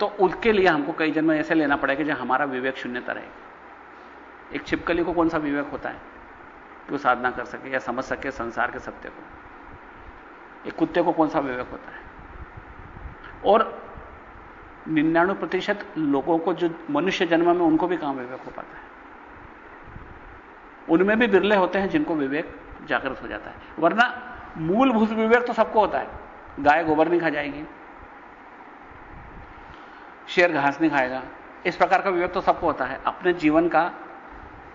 S1: तो उसके लिए हमको कई जन्म ऐसे लेना पड़ेगा जहाँ हमारा विवेक शून्यता रहेगा एक छिपकली को कौन सा विवेक होता है कि वो साधना कर सके या समझ सके संसार के सत्य को? एक कुत्ते को कौन सा विवेक होता है? और निन्यानवे प्रतिशत लोगों को जो मनुष्य जन्म में उनको भी कहाँ विवेक हो पाता है। उनमें भी बिरले होते हैं जिनको विवेक जागृत हो जाता है। वरना मूलभूत विवेक तो सबको होता है। गाय गोबर नहीं खा जाएगी, शेर घास नहीं खाएगा। इस प्रकार का विवेक तो सबको होता है। अपने जीवन का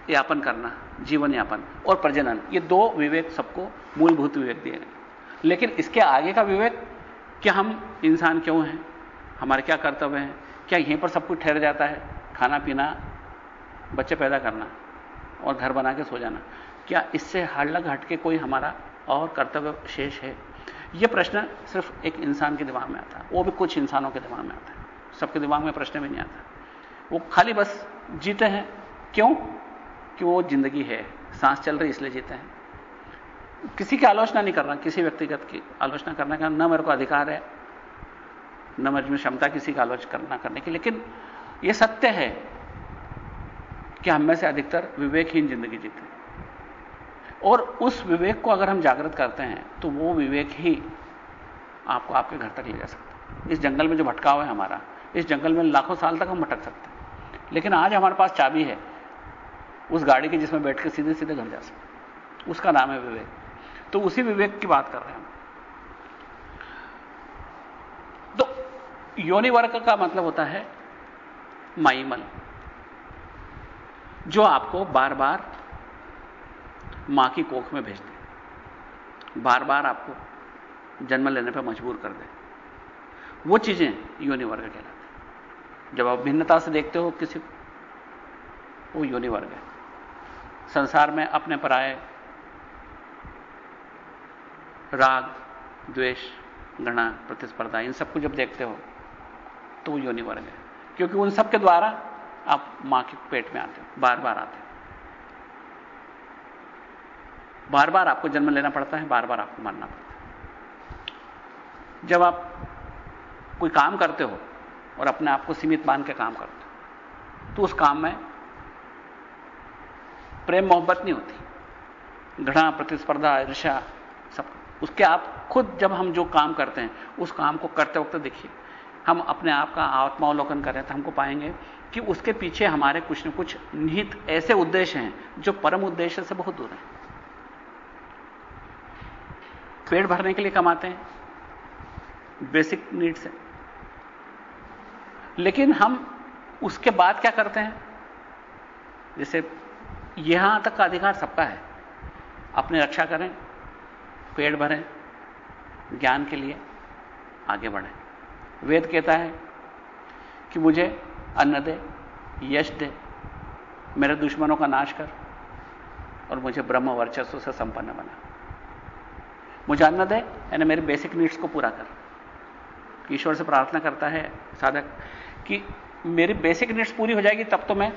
S1: यापन करना, जीवन यापन और प्रजनन, ये दो विवेक सबको मूलभूत विवेक दिए गए। लेकिन इसके आगे का विवेक, कि हम इंसान क्यों हैं? हमारे क्या कर्तव्य हैं? क्या यहीं पर सब कुछ ठहर जाता है? खाना पीना, बच्चे पैदा करना और घर बना के सो जाना। क्या इससे हड़लग हटके कोई हमारा और कर्तव्य शेष है? यह प्रश्न सिर्फ़ एक इंसान के दिमाग में आता है। वो भी कुछ इंसानों के दिमाग में आता है। सबके दिमाग में प्रश्न भी नहीं आता। वो खाली बस जीते हैं। क्यों? कि वो ज़िंदगी है। सांस चल रही इसलिए जीते हैं। किसी की आलोचना नहीं करना, किसी व्यक्तिगत की आलोचना करने का न मेरे को अधिकार है। न मेरे में क्षमता किसी का आलोचना करने की। लेकिन यह सत्य है कि हम में से अधिकतर विवेकहीन ज़िंदगी जीते और उस विवेक को अगर हम जागृत करते हैं तो वो विवेक ही आपको आपके घर तक ले जा सकता है। इस जंगल में जो भटकाव है हमारा, इस जंगल में लाखों साल तक हम भटक सकते हैं। लेकिन आज हमारे पास चाबी है, उस गाड़ी की जिसमें बैठ के सीधे सीधे घर जा सकते उसका नाम है विवेक। तो उसी विवेक की बात कर रहे हैं हम तो योनि वर्ग का मतलब होता है माईमल जो आपको बार बार माँ की कोख में भेज दे। बार बार आपको जन्म लेने पर मजबूर कर दे। वो चीज़ें योनि वर्ग कहलाते जब आप भिन्नता से देखते हो किसी को, वो योनि वर्ग है। संसार में अपने पराये राग, द्वेष गणा प्रतिस्पर्धा, इन सबको जब देखते हो तो वो योनि वर्ग है क्योंकि उन सब के द्वारा आप माँ के पेट में आते हो बार बार आते हो। बार बार आपको जन्म लेना पड़ता है बार बार आपको मरना पड़ता है। जब आप कोई काम करते हो और अपने आप को सीमित मान के काम करते हो तो उस काम में प्रेम मोहब्बत नहीं होती। घृणा, प्रतिस्पर्धा ईर्षा सब। उसके आप खुद जब हम जो काम करते हैं, उस काम को करते वक्त देखिए। हम अपने आप का आत्मावलोकन करें तो हमको पाएँगे कि उसके पीछे हमारे कुछ न कुछ निहित ऐसे उद्देश्य हैं, जो परम उद्देश्य से बहुत दूर हैं। पेट भरने के लिए कमाते हैं बेसिक नीड्स है। लेकिन हम उसके बाद क्या करते हैं? जैसे यहाँ तक का अधिकार सबका है। अपनी रक्षा करें, पेट भरें, ज्ञान के लिए आगे बढ़ें। वेद कहता है कि मुझे अन्न दे, यश दे, मेरे दुश्मनों का नाश कर और मुझे ब्रह्म वर्चस्व से संपन्न बना। मुझे अन्न दे, यानी मेरे बेसिक नीड्स को पूरा कर। ईश्वर से प्रार्थना करता है साधक कि मेरी बेसिक नीड्स पूरी हो जाएगी, तब तो मैं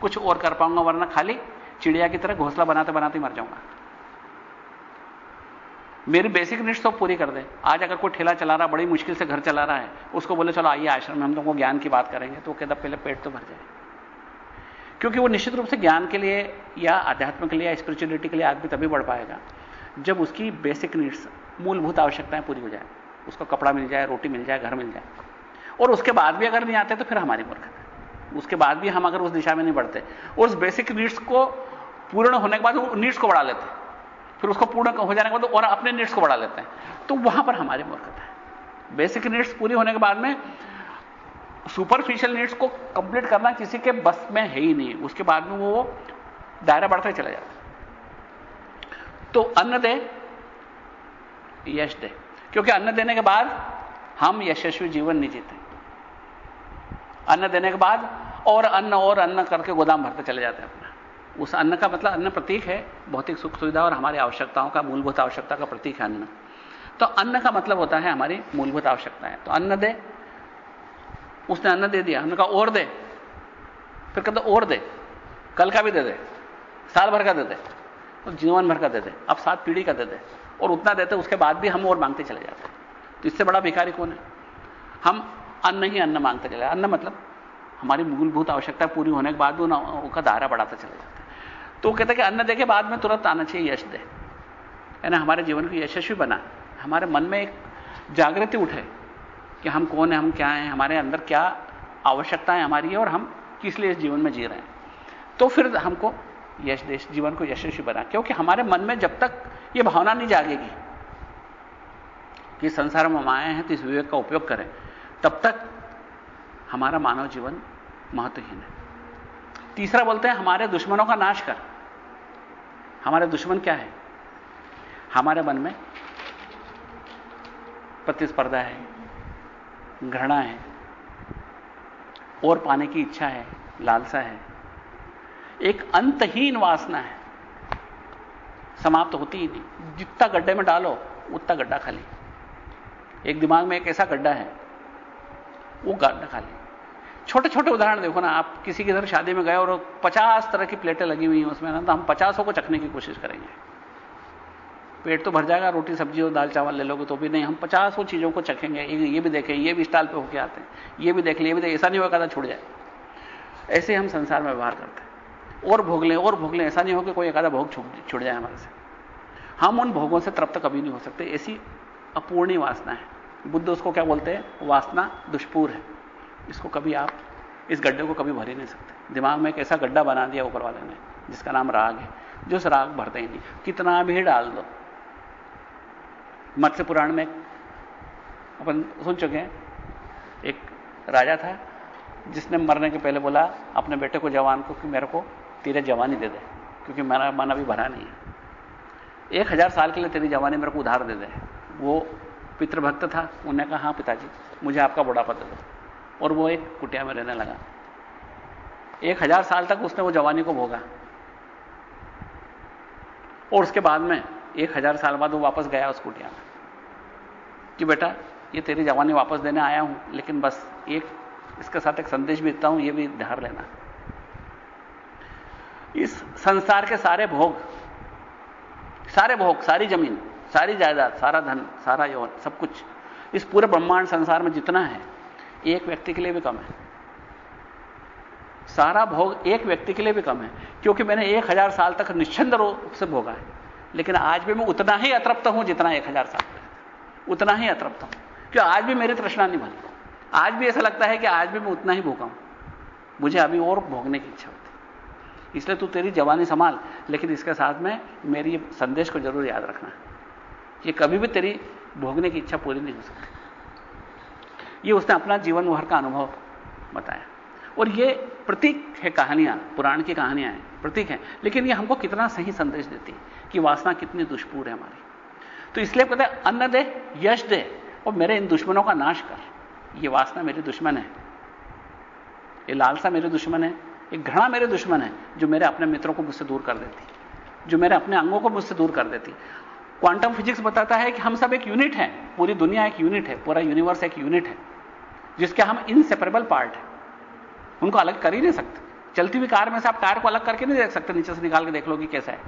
S1: कुछ और कर पाऊँगा, वरना खाली चिड़िया की तरह घोसला बनाते बनाते मर जाऊँगा। मेरी बेसिक नीड्स तो पूरी कर दे। आज अगर कोई ठेला चला रहा बड़ी मुश्किल से घर चला रहा है, उसको बोले, चलो, आइए आश्रम में, हम तुमको ज्ञान की बात करेंगे। तो कहता, पहले पेट तो भर जाए। क्योंकि वो निश्चित रूप से ज्ञान के लिए या अध्यात्म के लिए या स्पिरिचुअलिटी के लिए आदमी तभी बढ़ पाएगा, जब उसकी बेसिक नीड्स मूलभूत आवश्यकताएँ पूरी हो जाए। उसको कपड़ा मिल जाए, रोटी मिल जाए, घर मिल जाए। और उसके बाद भी अगर नहीं आते तो फिर हमारी मूर्खता है। उसके बाद भी हम अगर उस दिशा में नहीं बढ़ते, उस बेसिक नीड्स को पूर्ण होने के बाद नीड्स को बढ़ा लेते फिर उसको पूर्ण हो जाने के बाद और अपने नीड्स को बढ़ा लेते हैं। तो वहाँ पर हमारी मूर्खता है। बेसिक नीड्स पूरी होने के बाद में सुपरफिशियल नीड्स को कंप्लीट करना किसी के बस में है ही नहीं। उसके बाद में वो दायरा बढ़ता चला जाता तो अन्न दे, यश दे। क्योंकि अन्न देने के बाद हम यशस्वी जीवन नहीं जीते। अन्न देने के बाद और अन्न और अन्न करके गोदाम भरते चले जाते हैं। उस अन्न का मतलब अन्न प्रतीक है, भौतिक सुख सुविधा और हमारी आवश्यकताओं का, मूलभूत आवश्यकता का प्रतीक है अन्न। तो अन्न का मतलब होता है हमारी मूलभूत आवश्यकता है। तो अन्न दे, उसने अन्न दे दिया अन्न का और दे। फिर कहते, और दे, कल का भी दे दे, साल भर का दे दे तो जीवन भर का दे दे, अब सात पीढ़ी का दे दे, और उतना देते, उसके बाद भी हम और मांगते चले जाते तो इससे बड़ा भिखारी कौन है? हम अन्न ही अन्न मांगते चले अन्न मतलब हमारी मूलभूत आवश्यकता पूरी होने के बाद भी उनका दायरा बढ़ाते चले जाते तो वो कहते कि अन्न दे के बाद में तुरंत आना चाहिए, यश दे। यानी हमारे जीवन को यशस्वी बना। हमारे मन में एक जागृति उठे कि हम कौन है, हम क्या हैं, हमारे अंदर क्या आवश्यकताएँ हमारी है और हम किस लिए इस जीवन में जी रहे हैं। तो फिर हमको यश देश जीवन को यशस्वी बना। क्योंकि हमारे मन में जब तक यह भावना नहीं जागेगी कि संसार में हम आए हैं तो इस विवेक का उपयोग करें, तब तक हमारा मानव जीवन महत्वहीन है। तीसरा बोलते हैं, हमारे दुश्मनों का नाश कर। हमारे दुश्मन क्या है? हमारे मन में प्रतिस्पर्धा है, घृणा है, और पाने की इच्छा है, लालसा है। एक अंतहीन वासना है। समाप्त तो होती ही नहीं। जितना गड्ढे में डालो, उतना गड्ढा खाली। एक दिमाग में एक ऐसा गड्ढा है, वो गड्ढा खाली। छोटे छोटे उदाहरण देखो ना, आप किसी के घर शादी में गए और पचास तरह की प्लेटें लगी हुई हैं उसमें ना तो हम पचासों को चखने की कोशिश करेंगे। पेट तो भर जाएगा, रोटी, सब्ज़ी और दाल, चावल ले लोगे तो भी नहीं, हम पचासों चीज़ों को चखेंगे, ये भी देखें, ये भी स्टाइल पे होके आते हैं, ये भी देख ले, ये भी देख, ऐसा नहीं होगा छूट जाए। ऐसे हम संसार में व्यवहार करते हैं। और भोग लें, और भोग लें, ऐसा नहीं हो कि कोई एकाधा भोग छूट जाए हमारे से। हम उन भोगों से तृप्त कभी नहीं हो सकते, ऐसी अपूर्णी वासना है। बुद्ध उसको क्या बोलते हैं? वासना दुष्पूर है। इसको कभी आप, इस गड्ढे को कभी भर ही नहीं सकते। दिमाग में एक ऐसा गड्ढा बना दिया ऊपर वाले ने, जिसका नाम राग है, जो उस राग भरते ही नहीं। कितना भी डाल दो। मत्स्य पुराण में अपन सुन चुके हैं, एक राजा था, जिसने मरने के पहले बोला, अपने बेटे को, जवान को, कि मेरे को तेरे जवानी दे दे, क्योंकि मेरा मन अभी भरा नहीं है। एक हज़ार साल के लिए तेरी जवानी मेरे को उधार दे दे। वो पितृभक्त था, उन्होंने कहा हाँ पिताजी, मुझे आपका बुढ़ापा दे दो। और वो एक कुटिया में रहने लगा। एक हज़ार साल तक उसने वो जवानी को भोगा। और उसके बाद में एक हज़ार साल बाद वो वापस गया उस कुटिया में कि बेटा, ये तेरी जवानी वापस देने आया हूँ, लेकिन बस एक, इसके साथ एक संदेश भी देता हूँ, ये भी ध्यान लेना इस संसार के सारे भोग सारे भोग, सारी ज़मीन, सारी जायदाद, सारा धन, सारा यौन सब कुछ, इस पूरे ब्रह्मांड संसार में जितना है एक व्यक्ति के लिए भी कम है। सारा भोग एक व्यक्ति के लिए भी कम है, क्योंकि मैंने एक हज़ार साल तक निश्चंद रूप से भोगा है। लेकिन आज भी मैं उतना ही अतृप्त हूँ जितना एक हज़ार साल उतना ही अतृप्त हूँ। क्यों? आज भी मेरी तृष्णा नहीं भरी आज भी ऐसा लगता है कि आज भी मैं उतना ही भोगा हूँ। मुझे अभी और भोगने की इच्छा होती इसलिए तू तेरी जवानी संभाल, लेकिन इसके साथ में मेरी संदेश को ज़रूर याद रखना। कि कभी भी तेरी भोगने की इच्छा पूरी नहीं हो सकती। ये उसने अपना जीवन भर का अनुभव बताया। और ये प्रतीक है कहानियाँ, पुराण की कहानियाँ हैं, प्रतीक है। लेकिन ये हमको कितना सही संदेश देती है कि वासना कितनी दुष्पूर है हमारी। तो इसलिए कहते हैं, अन्न दे, यश दे, और मेरे इन दुश्मनों का नाश कर। ये वासना मेरी दुश्मन है। ये लालसा मेरे दुश्मन है। ये घृणा मेरे दुश्मन है, जो मेरे अपने मित्रों को मुझसे दूर कर देती जो मेरे अपने अंगों को मुझसे दूर कर देती क्वांटम फिजिक्स बताता है कि हम सब एक यूनिट है। पूरी दुनिया एक यूनिट है, पूरा यूनिवर्स एक यूनिट है। जिसके हम इनसेपरेबल पार्ट हैं। उनको अलग कर ही नहीं सकते। चलती हुई कार में से आप टायर को अलग करके नहीं देख सकते, नीचे से निकाल के देख लो कि कैसा है।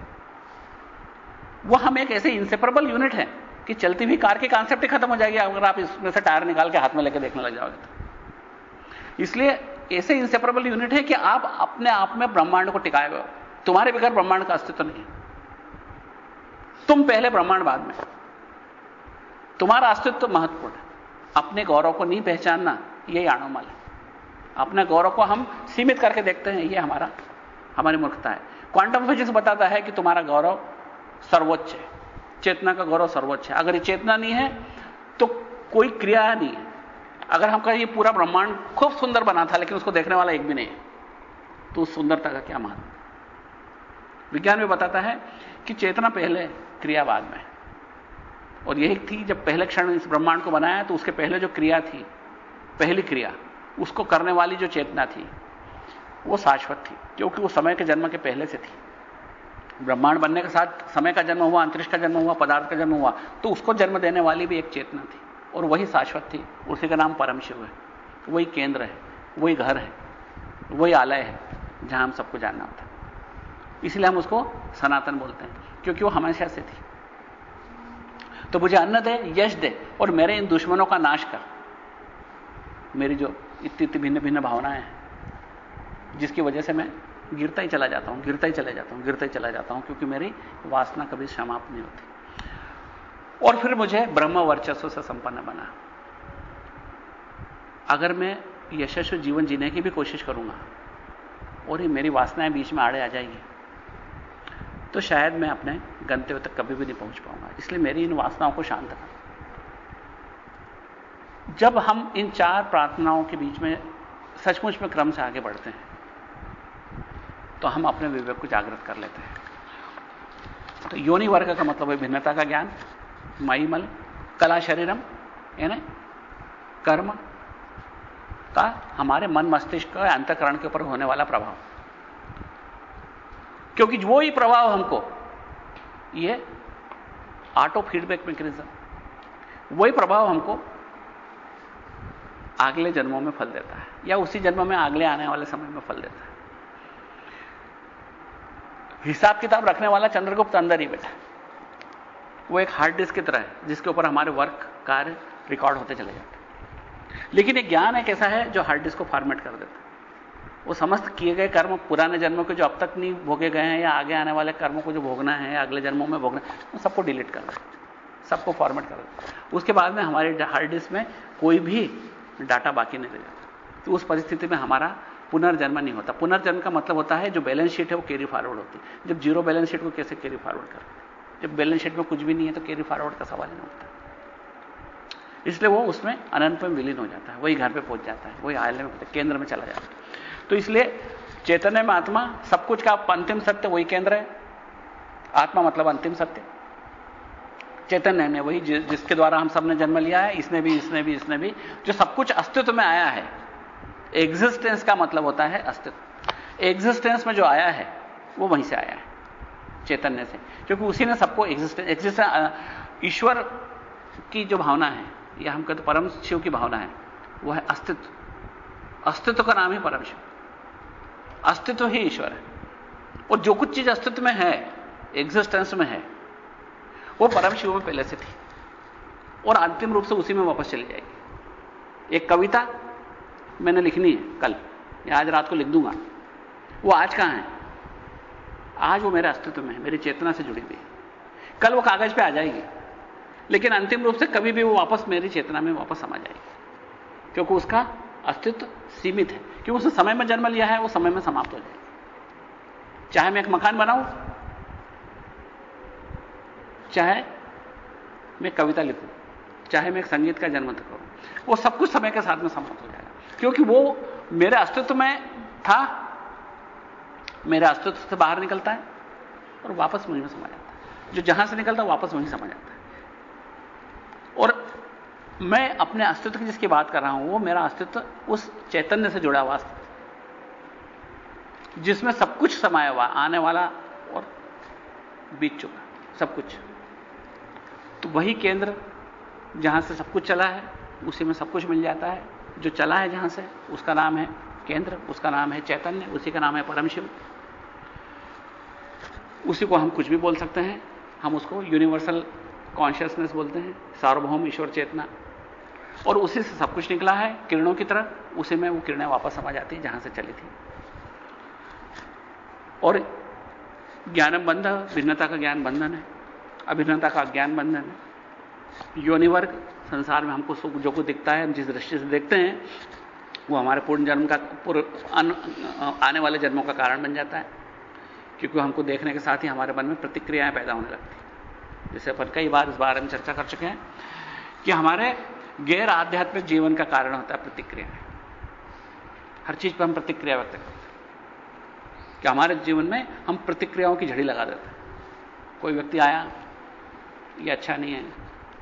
S1: वो हम एक ऐसे इंसेपरेबल यूनिट है कि चलती हुई कार की कॉन्सेप्ट ही खत्म हो जाएगी अगर आप इसमें से टायर निकाल के हाथ में लेकर देखने लग जाओगे तो। इसलिए ऐसे इंसेपरेबल यूनिट है कि आप अपने आप में ब्रह्मांड को टिकाए हुए हो। तुम्हारे बगैर ब्रह्मांड का अस्तित्व नहीं तुम पहले ब्रह्मांड बाद में। तुम्हारा अस्तित्व महत्वपूर्ण है। अपने गौरव को नहीं पहचानना यही आणोमल है। अपने गौरव को हम सीमित करके देखते हैं, ये हमारा, हमारी मूर्खता है। क्वांटम फिजिक्स बताता है कि तुम्हारा गौरव सर्वोच्च है। चेतना का गौरव सर्वोच्च है। अगर ये चेतना नहीं है तो कोई क्रिया नहीं है। अगर हम कहें ये पूरा ब्रह्मांड खूब सुंदर बना था, लेकिन उसको देखने वाला एक भी नहीं है तो उस सुंदरता का क्या महत्व विज्ञान में बताता है कि चेतना पहले क्रिया बाद में और यही थी जब पहले क्षण इस ब्रह्मांड को बनाया तो उसके पहले जो क्रिया थी, पहली क्रिया, उसको करने वाली जो चेतना थी, वो शाश्वत थी, क्योंकि वो समय के जन्म के पहले से थी। ब्रह्मांड बनने के साथ समय का जन्म हुआ, अंतरिक्ष का जन्म हुआ, पदार्थ का जन्म हुआ तो उसको जन्म देने वाली भी एक चेतना थी, और वही शाश्वत थी। उसी का नाम परम शिव है। वही केंद्र है, वही घर है, वही आलय है, जहाँ हम सबको जानना होता है। इसलिए हम उसको सनातन बोलते हैं, क्योंकि वो हमेशा से थी। तो मुझे अन्न दे, यश दे और मेरे इन दुश्मनों का नाश कर। मेरी जो इतनी इतनी भिन्न भिन्न भावनाएँ हैं, जिसकी वजह से मैं गिरता ही चला जाता हूँ, गिरता ही चला जाता हूँ, गिरता ही चला जाता हूँ, क्योंकि मेरी वासना कभी समाप्त नहीं होती। और फिर मुझे ब्रह्म वर्चस्व से संपन्न बना। अगर मैं यशस्व जीवन जीने की भी कोशिश करूँगा, और ये मेरी वासनाएँ बीच में आड़े आ जाएगी तो शायद मैं अपने गंतव्य तक कभी भी नहीं पहुँच पाऊँगा। इसलिए मेरी इन वासनाओं को शांत कर जब हम इन चार प्रार्थनाओं के बीच में सचमुच में क्रम से आगे बढ़ते हैं तो हम अपने विवेक को जागृत कर लेते हैं। तो योनि वर्ग का मतलब है भिन्नता का ज्ञान माईमल कला शरीरम यानी कर्म का हमारे मन मस्तिष्क अंतकरण के ऊपर होने वाला प्रभाव। क्योंकि वो ही प्रभाव हमको। ये ऑटो फीडबैक मैकेनिज्म वही प्रभाव हमको अगले जन्मों में फल देता है, या उसी जन्म में अगले आने वाले समय में फल देता है। हिसाब किताब रखने वाला चंद्रगुप्त अंदर ही बैठा वो एक हार्ड डिस्क की तरह है, जिसके ऊपर हमारे वर्क कार्य रिकॉर्ड होते चले जाते हैं। लेकिन एक ज्ञान एक ऐसा है जो हार्ड डिस्क को फॉर्मेट कर देता है। वो समस्त किए गए कर्म पुराने जन्मों के जो अब तक नहीं भोगे गए हैं या आगे आने वाले कर्मों को जो भोगना है या अगले जन्मों में भोगना है सबको डिलीट कर सबको फॉर्मेट कर उसके बाद में हमारे हार्ड डिस्क में कोई भी डाटा बाकी नहीं रह जाता। तो उस परिस्थिति में हमारा पुनर्जन्म नहीं होता। पुनर्जन्म का मतलब होता है जो बैलेंस शीट है वो कैरी फॉरवर्ड होती है। जब ज़ीरो बैलेंस शीट को कैसे कैरी फॉरवर्ड करते जब बैलेंस शीट में कुछ भी नहीं है तो कैरी फॉरवर्ड का सवाल नहीं होता इसलिए वो उसमें अनंत में विलीन हो जाता है। वही घर पे पहुँच जाता है। वही आयले में केंद्र में चला जाता है। तो इसलिए चैतन्य में आत्मा सब कुछ का अंतिम सत्य वही केंद्र है। आत्मा मतलब अंतिम सत्य। चैतन्य ने वही जि, जिसके द्वारा हम सबने जन्म लिया है इसने भी इसने भी इसने भी जो सब कुछ अस्तित्व में आया है। एग्जिस्टेंस का मतलब होता है अस्तित्व। एग्जिस्टेंस में जो आया है वो वहीं से आया है चैतन्य से। क्योंकि उसी ने सबको एग्जिस्टेंस एग्जिस्टेंस ईश्वर की जो भावना है या हम कहते परम शिव की भावना है वो है अस्तित्व। अस्तित्व का नाम ही परम शिव। अस्तित्व ही ईश्वर है। और जो कुछ चीज़ अस्तित्व में है एग्जिस्टेंस में है, वो परम शिव में पहले से थी। और अंतिम रूप से उसी में वापस चली जाएगी। एक कविता मैंने लिखनी है कल। या आज रात को लिख दूँगा। वो आज कहाँ है? आज वो मेरे अस्तित्व में है, मेरी चेतना से जुड़ी हुई कल वो कागज़ पे आ जाएगी। लेकिन अंतिम रूप से कभी भी वो वापस मेरी चेतना में वापस समा जाएगी। क्योंकि उसका अस्तित्व सीमित है। क्योंकि उसने समय में जन्म लिया है, वो समय में समाप्त हो जाएगा। चाहे मैं एक मकान बनाऊँ, चाहे मैं कविता लिखूं, चाहे मैं एक संगीत का जन्म करूँ, वो सब कुछ समय के साथ में समाप्त हो जाएगा। क्योंकि वो मेरे अस्तित्व में था, मेरे अस्तित्व से बाहर निकलता है और वापस मुझमें समा जाता है। जो जहाँ से निकलता वापस वहीं समा जाता है। मैं अपने अस्तित्व की जिसकी बात कर रहा हूँ, वो मेरा अस्तित्व उस चैतन्य से जुड़ा हुआ अस्तित्व जिसमें सब कुछ समाया हुआ, आने वाला और बीत चुका, सब कुछ। तो वही केंद्र जहाँ से सब कुछ चला है, उसी में सब कुछ मिल जाता है। जो चला है जहाँ से, उसका नाम है केंद्र, उसका नाम है चैतन्य, उसी का नाम है परम शिव उसी को हम कुछ भी बोल सकते हैं, हम उसको यूनिवर्सल कॉन्शियसनेस बोलते हैं, सार्वभौम ईश्वर चेतना। और उसी से सब कुछ निकला है, किरणों की तरह, उसी में वो किरणें वापस समा जाती हैं जहाँ से चली थी। और ज्ञानम बंध भिन्नता का ज्ञान बंधन है, अभिन्नता का ज्ञान बंधन है। योनिवर्ग संसार में हमको जो कुछ दिखता है, हम जिस दृष्टि से देखते हैं, वो हमारे पूर्ण जन्म का पूर्ण आने वाले जन्मों का कारण बन जाता है। क्योंकि हमको देखने के साथ ही हमारे मन में प्रतिक्रियाएँ पैदा होने लगती जैसे अपन कई बार इस बारे में चर्चा कर चुके हैं कि हमारे गैर आध्यात्मिक जीवन का कारण होता है प्रतिक्रिया। हर चीज़ पर हम प्रतिक्रिया व्यक्त करते हैं। कि हमारे जीवन में हम प्रतिक्रियाओं की झड़ी लगा देते हैं। कोई व्यक्ति आया, ये अच्छा नहीं है,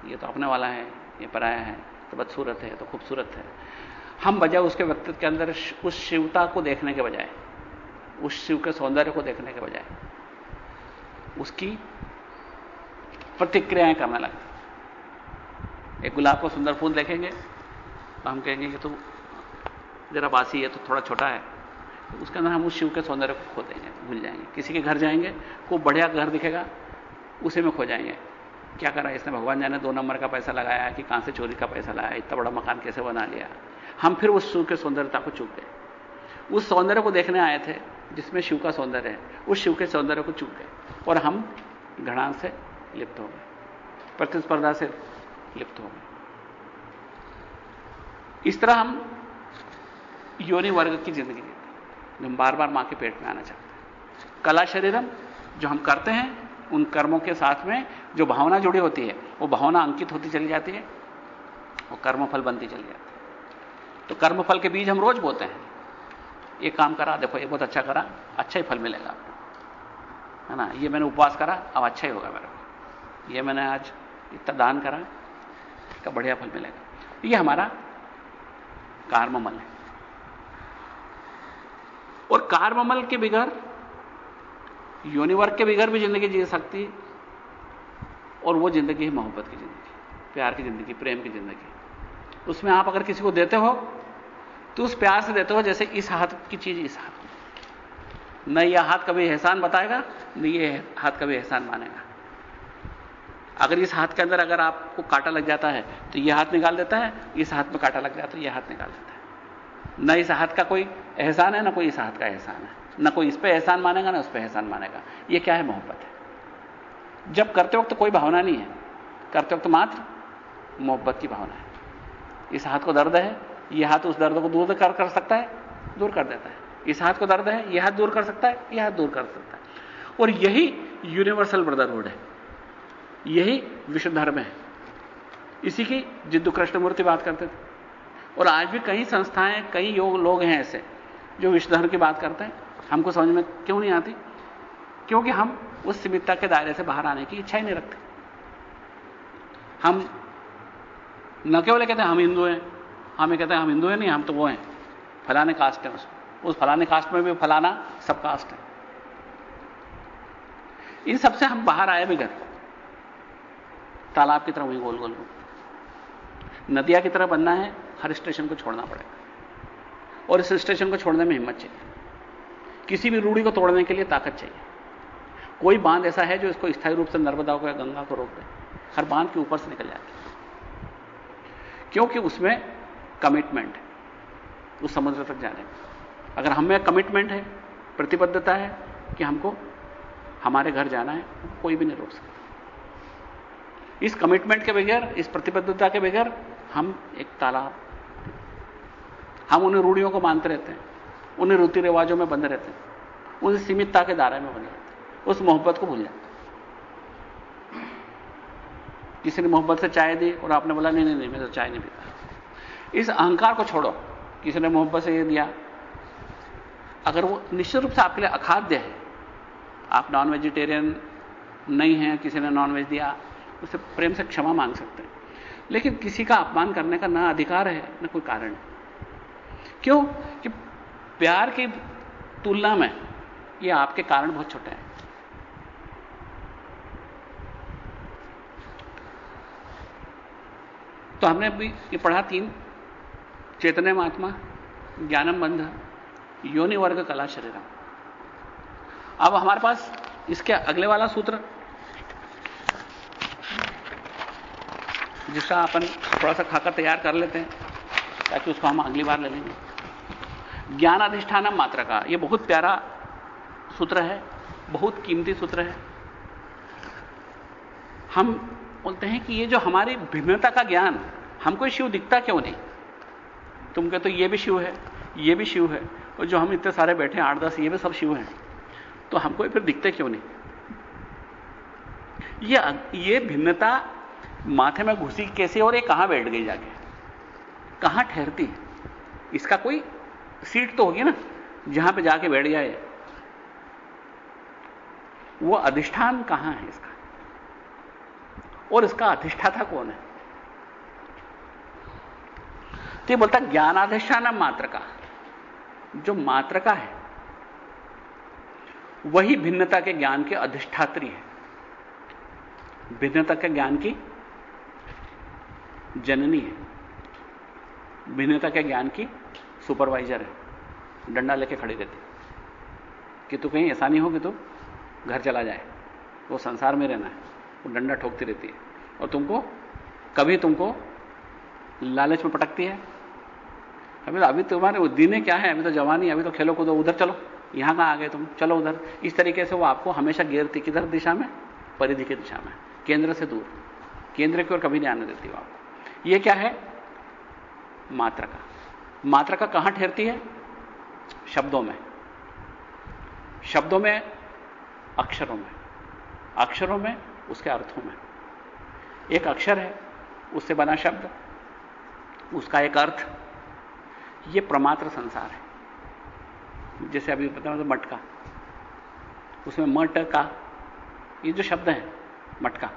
S1: ये तो अपने वाला है, ये पराया है तो बदसूरत है तो खूबसूरत है। हम बजाय उसके व्यक्तित्व के अंदर उस शिवता को देखने के बजाय, उस शिव के सौंदर्य को देखने के बजाय, उसकी प्रतिक्रियाएँ करने लगते एक गुलाब को सुंदर फूल देखेंगे तो हम कहेंगे कि तो जरा बासी है तो थोड़ा छोटा है। तो उसके अंदर हम उस शिव के सौंदर्य को खो देंगे, भूल जाएँगे। किसी के घर जाएँगे को बढ़िया घर दिखेगा, उसी में खो जाएँगे। क्या करा इसने? भगवान जाने दो नंबर का पैसा लगाया, कि कहाँ से चोरी का पैसा लाया, इतना बड़ा मकान कैसे बना लिया। हम फिर उस शिव के सौंदर्यता को चूक गए। उस सौंदर्य को देखने आए थे, जिसमें शिव का सौंदर्य है, उस शिव के सौंदर्य को चूक गए। और हम घृणा से लिप्त हो गए। प्रतिस्पर्धा से लिप्त हो गए। इस तरह हम योनि वर्ग की ज़िंदगी जीते हम बार बार माँ के पेट में आना चाहते हैं। कला शरीरम, जो हम करते हैं, उन कर्मों के साथ में जो भावना जुड़ी होती है, वो भावना अंकित होती चली जाती है और कर्मफल बनती चली जाती है। तो कर्मफल के बीज हम रोज बोते हैं। ये काम करा, देखो ये बहुत अच्छा करा अच्छा ही फल मिलेगा आपको। है ना? ये मैंने उपवास करा, अब अच्छा ही होगा मेरे को। ये मैंने आज इतना दान करा इसका बढ़िया फल मिलेगा। ये हमारा कार्ममल है। और कार्ममल के बिगड़ यूनिवर्क के बिगड़ भी ज़िंदगी जी सकती और वो ज़िंदगी है मोहब्बत की ज़िंदगी, प्यार की ज़िंदगी, प्रेम की ज़िंदगी। उसमें आप अगर किसी को देते हो तो उस प्यार से देते हो जैसे इस हाथ की चीज़ इस हाथ न यह हाथ कभी एहसान बताएगा न ये हाथ कभी एहसान मानेगा। अगर इस हाथ के अंदर अगर आपको कांटा लग जाता है तो यह हाथ निकाल देता है, इस हाथ में कांटा लग जाता है यह हाथ निकाल देता है। न इस हाथ का कोई एहसान है, ना कोई इस हाथ का एहसान है। न कोई इस पर एहसान मानेगा, ना उस पर एहसान मानेगा। यह क्या है मोहब्बत है? जब करते वक्त कोई भावना नहीं है, करते वक्त मात्र मोहब्बत की भावना है। इस हाथ को दर्द है यह हाथ उस दर्द को दूर कर कर सकता है, दूर कर देता है। इस हाथ को दर्द है यह हाथ दूर कर सकता है यह हाथ दूर कर सकता है। और यही यूनिवर्सल ब्रदरहुड है। यही विश्व धर्म है। इसी की जिद्दू कृष्णमूर्ति बात करते थे। और आज भी कई संस्थाएँ, कई योग लोग हैं ऐसे, जो विश्व धर्म की बात करते हैं। हमको समझ में क्यों नहीं आती? क्योंकि हम उस सीमितता के दायरे से बाहर आने की इच्छा ही नहीं रखते। हम न केवल कहते हैं, हम हिंदू हैं। हम कहते हैं, हम हिंदू हैं नहीं, हम तो वो हैं। फलाने कास्ट है उस फलाने कास्ट में भी फलाना सब कास्ट है। इन सबसे हम बाहर आए भी बिगड़ तालाब की तरह वही गोल गोल नदिया की तरह बनना है, हर स्टेशन को छोड़ना पड़ेगा। और इस स्टेशन को छोड़ने में हिम्मत चाहिए। किसी भी रूढ़ी को तोड़ने के लिए ताकत चाहिए। कोई बाँध ऐसा है जो इसको स्थायी रूप से नर्मदा को या गंगा को रोक दे। हर बाँध के ऊपर से निकल जाती है। क्योंकि उसमें कमिटमेंट है। उस समुद्र तक जाने में। अगर हमें कमिटमेंट है, प्रतिबद्धता है कि हमको, हमारे घर जाना है, कोई भी नहीं रोक सकता। इस कमिटमेंट के बगैर, इस प्रतिबद्धता के बगैर हम एक तालाब, हम उन्हें रूढ़ियों को मानते रहते हैं, उन्हें रीति रिवाजों में बंधे रहते हैं उन सीमितता के दायरे में बने रहते उस मोहब्बत को भूल जाते किसी ने मोहब्बत से चाय दी और आपने बोला, नहीं नहीं नहीं, मैं तो चाय नहीं पीता। इस अहंकार को छोड़ो, किसी ने मोहब्बत से ये दिया। अगर वो निश्चित रूप से आपके लिए अखाद्य है, आप नॉन वेजिटेरियन नहीं हैं, किसी ने नॉन वेज दिया उसे प्रेम से क्षमा मांग सकते हैं। लेकिन किसी का अपमान करने का ना अधिकार है, ना कोई कारण है। क्यों? कि प्यार की तुलना में ये आपके कारण बहुत छोटे हैं। तो हमने अभी ये पढ़ा तीन। चेतने महात्मा ज्ञानम बंध योनि वर्ग कला शरीरम। अब हमारे पास इसके अगले वाला सूत्र जिसका अपन थोड़ा सा खाकर तैयार कर लेते हैं, ताकि उसको हम अगली बार ले लेंगे। ज्ञान अधिष्ठान मात्रा का यह बहुत प्यारा सूत्र है, बहुत कीमती सूत्र है। हम बोलते हैं कि ये जो हमारी भिन्नता का ज्ञान, हमको शिव दिखता क्यों नहीं? तुम कहते तो ये भी शिव है, ये भी शिव है, और जो हम इतने सारे बैठे आठ दस, ये भी सब शिव हैं। तो हमको फिर दिखते क्यों नहीं? ये ये भिन्नता माथे में घुसी कैसे और ये कहाँ बैठ गई जाके? कहाँ ठहरती? इसका कोई सीट तो होगी ना, जहाँ पे जाके बैठ जाए। वो अधिष्ठान कहाँ है इसका? और इसका अधिष्ठाता कौन है? तो ये बोलता ज्ञानाधिष्ठान मात्र का। जो मात्र का है, वही भिन्नता के ज्ञान के अधिष्ठात्री है। भिन्नता के ज्ञान की जननी है। भिन्नता के ज्ञान की? सुपरवाइजर है। डंडा लेके खड़ी रहती कि तू कहीं ऐसा नहीं हो कि तू घर चला जाए। वो संसार में रहना है। वो डंडा ठोकती रहती है। और तुमको, कभी तुमको लालच में पटकती है? अभी तो अभी तुम्हारे दिन क्या है? अभी तो जवानी अभी तो खेलो कूदो, उधर चलो। यहाँ कहाँ आ गए तुम? चलो उधर। इस तरीके से वो आपको हमेशा घेरती किधर दिशा में? परिधि की दिशा में। केंद्र से दूर। केंद्र की ओर कभी नहीं आने देती वो आपको। ये क्या है? मात्रा का। मात्रा का कहाँ ठहरती है? शब्दों में। शब्दों में, अक्षरों में। अक्षरों में, उसके अर्थों में। एक अक्षर है, उससे बना शब्द। उसका एक अर्थ। यह प्रमात्र संसार है। जैसे अभी पता तो मटका। उसमें मट का, ये जो शब्द है, मटका,